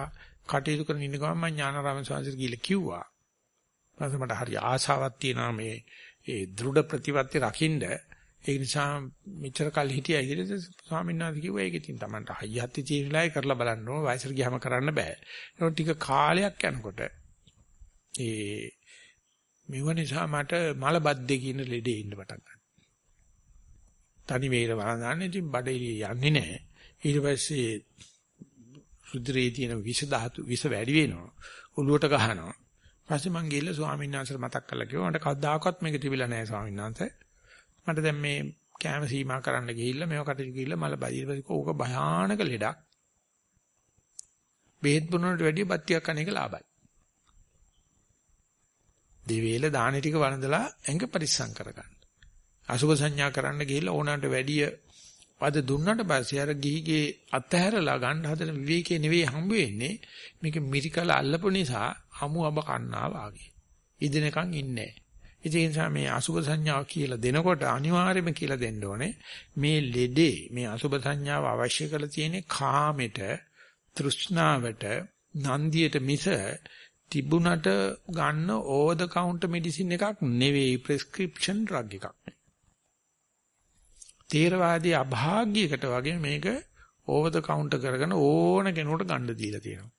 Speaker 1: කටයුතු කරන ඉන්න ගමන් මම ඥානාරාම ස්වාමීන් ගිහලා කිව්වා. ඊපස්සේ මට හරි ආසාවක් තියෙනවා මේ ඒ දෘඪ ප්‍රතිපත්ති රකින්න. ඒ නිසා මෙච්චර කල් හිටියා ඉතින් ස්වාමීන් වහන්සේ කිව්වා ඒක ඉතින් Tamanට හයියත් තියෙන වෙලාවේ කරලා බලන්න ඕන වයසට ගියාම කරන්න බෑ. ඒක ටික කාලයක් යනකොට ඒ මෙව නිසා මට මල බද්දේ කියන ලෙඩේ ඉන්න පටන් ගත්තා. තනි වේල වළඳන්නේ ඉතින් බඩේ යන්නේ නැහැ. ඊට පස්සේ රුධිරයේ තියෙන විෂ ධාතු විෂ වැඩි වෙනවා. ඔලුවට ගහනවා. පස්සේ මං ගිහලා ස්වාමීන් වහන්සේට මතක් කරලා කිව්වා මට කවදාකවත් මේක තිබිලා නැහැ ස්වාමීන් වහන්සේ. මට දැන් මේ කැම සීමා කරන්න ගිහිල්ලා මේව කටට ගිහිල්ලා මල බයිල්පස්සේ ඕක භයානක ලෙඩක්. බෙහෙත් බොනකට වැඩිය බත්තියක් කන එක ලාභයි. දිවේල දාන ටික වළඳලා ඇඟ පරිස්සම් කරගන්න. අසුභ සංඥා කරන්න ගිහිල්ලා ඕනකට වැඩිය පද දුන්නට පස්සේ අර ගිහිගේ අතහැරලා ගන්න හදන විවේකේ නෙවෙයි හම්බ වෙන්නේ මේක මිරිකල අල්ලපු නිසා හමු අබ කන්නා වාගේ. ඉදිනකන් ඉන්නේ ඒ නිසා මේ අසුබ සංඥාව කියලා දෙනකොට අනිවාර්යයෙන්ම කියලා දෙන්න ඕනේ මේ ලෙඩේ මේ අසුබ සංඥාව අවශ්‍ය කරලා තියෙන්නේ කාමෙට තෘෂ්ණාවට නන්දියට මිස තිබුණට ගන්න ඕවර් ද කවුන්ටර් මෙඩිසින් එකක් නෙවෙයි ප්‍රෙස්ක්‍රිප්ෂන් ඩ්‍රග් එකක්. තේරවාදී අභාග්‍යයකට වගේ මේක ඕවර් ද කවුන්ටර් කරගෙන ඕන කෙනෙකුට ගන්න දීලා තියෙනවා.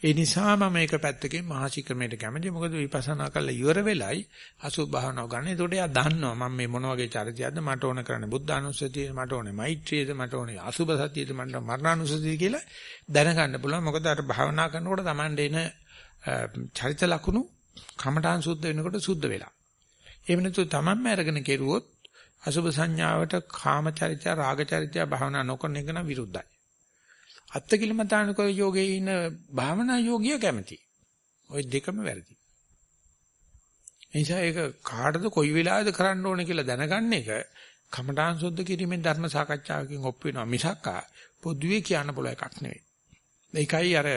Speaker 1: ඒ නිසා මම මේක පැත්තකින් මහාචික්‍රමයට කැමති. මොකද විපස්සනා කරලා ඉවර වෙලයි අසුභ භාවනාව ගන්න. ඒකට එයා දන්නවා මම මේ මොන වගේ චරිතයක්ද මට ඕන කරන්නේ බුද්ධානුස්සතියද මට ඕනේ මෛත්‍රියද මට ඕනේ අසුභ සතියද මට මරණානුස්සතියද කියලා දැනගන්න පුළුවන්. මොකද අර භාවනා කරනකොට Tamande එන චරිත ලක්ෂණ කමඨාන් සුද්ධ වෙනකොට සුද්ධ වෙලා. එහෙම නැතු තමන්ම අරගෙන කෙරුවොත් අසුභ සංඥාවට කාම චරිතය රාග චරිතය භාවනා නොකරන එක නම් විරුද්ධයි. අත්තිකිලමතානක යෝගයේ ඉන්න භාවනා යෝගිය කැමති. ওই දෙකම වැරදි. එනිසා ඒක කාටද කොයි වෙලාවෙද කරන්න ඕනේ කියලා දැනගන්න එක කමඨාන් සුද්ධ කිරීමෙන් ධර්ම සාකච්ඡාවකින් ඔප් වෙනවා මිසක් පොදුවේ කියන්න පුළුවන් එකක් නෙවෙයි. ඒකයි අර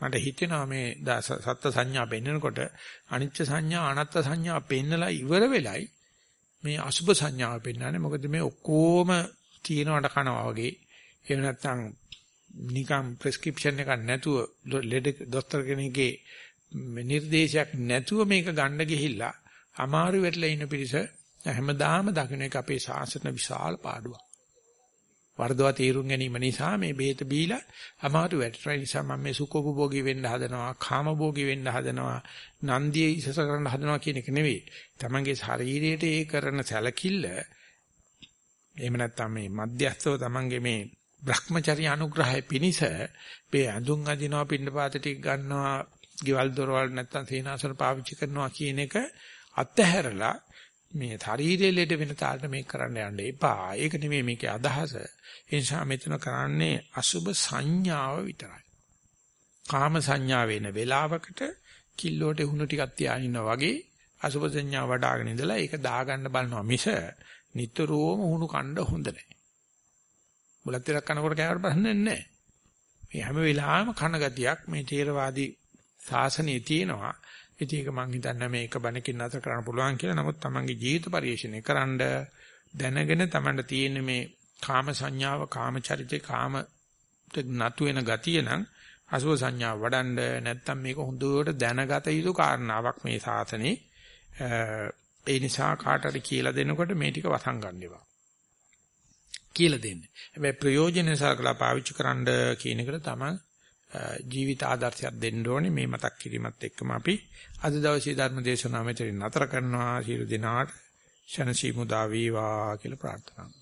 Speaker 1: මට හිතෙනවා මේ සත්ත්ව සංඥා පෙන්නකොට අනිත්‍ය සංඥා අනත්ත් සංඥා පෙන්නලා ඉවර වෙලයි මේ අසුබ සංඥාව පෙන්නන්නේ මොකද මේ ඔක්කොම තියෙනවට කනවා වගේ එහෙම නැත්නම් නිකම් ප්‍රෙස්ක්‍රිප්ෂන් එකක් නැතුව ලෙඩ දොස්තර කෙනෙක්ගේ නිර්දේශයක් නැතුව මේක ගන්න ගිහිල්ලා අමාරු වෙట్లా ඉන්න පිරිස හැමදාම දකින්න එක අපේ ශාසන විශාල පාඩුවක්. වර්ධවා තීරුම් ගැනීම නිසා මේ බේත බීලා අමාරු වැටෙන නිසා මම මේ සුඛෝපභෝගී වෙන්න හදනවා, කාමභෝගී වෙන්න හදනවා, නන්දියේ ඉසස කරන්න හදනවා කියන එක නෙවෙයි. තමන්ගේ ශරීරයට ඒ කරන සැලකිල්ල එහෙම නැත්නම් මේ මධ්‍යස්ථව තමන්ගේ මේ Brahmacharya අනුග්‍රහය පිනිස මේ ඇඳුම් අදිනවා පින්නපාත ටික ගන්නවා ගෙවල් දොරවල් නැත්තම් සේනාසන පාවිච්චි කරනවා කියන එක අත්හැරලා මේ ශරීරයේ ලෙඩ වෙන තාලට මේක කරන්න යන්න එපා. ඒක නෙමෙයි මේකේ අදහස. ඒ නිසා මෙතන කරන්නේ අසුබ සංඥාව විතරයි. කාම සංඥා වෙන වෙලාවකට කිල්ලෝට උණු ටිකක් තියාගෙන වගේ අසුබ සංඥා වඩ아가න ඉඳලා ඒක දාගන්න බලනවා මිස නිතරම උණු කණ්ඩ හොඳ නැහැ. බුලත් ටිකක් කනකොට කෑවට ප්‍රශ්නයක් නැහැ. මේ හැම වෙලාවෙම කන ගතියක් මේ තේරවාදී සාසනයේ තියෙනවා. ඉතින් ඒක මං හිතන්නේ මේක බණකින් නැතර කරන්න පුළුවන් කියලා. නමුත් තමන්ගේ ජීවිත පරිශ්‍රණය කරන්න දැනගෙන තමන්ට තියෙන මේ කාම සංඥාව, කාම චරිතේ, කාම නතු වෙන ගතිය නම් අසුව සංඥාව වඩන්න නැත්තම් මේක හොඳට දැනගත යුතු කාරණාවක් මේ සාසනේ. ඒ නිසා කාටට කියලා දෙනකොට මේ ටික වසන් ගන්නවා. කියලා දෙන්නේ. හැබැයි ප්‍රයෝජන සලකලා පාවිච්චි කරන්න කියන එකට තමයි ජීවිත ආදර්ශයක් දෙන්න ඕනේ මේ මතක් කිරීමත් එක්කම අපි අද දවසේ ධර්ම දේශනාව මෙතනින් නතර කරනවා. සියලු දෙනාට ශනසි මුදා වේවා කියලා ප්‍රාර්ථනා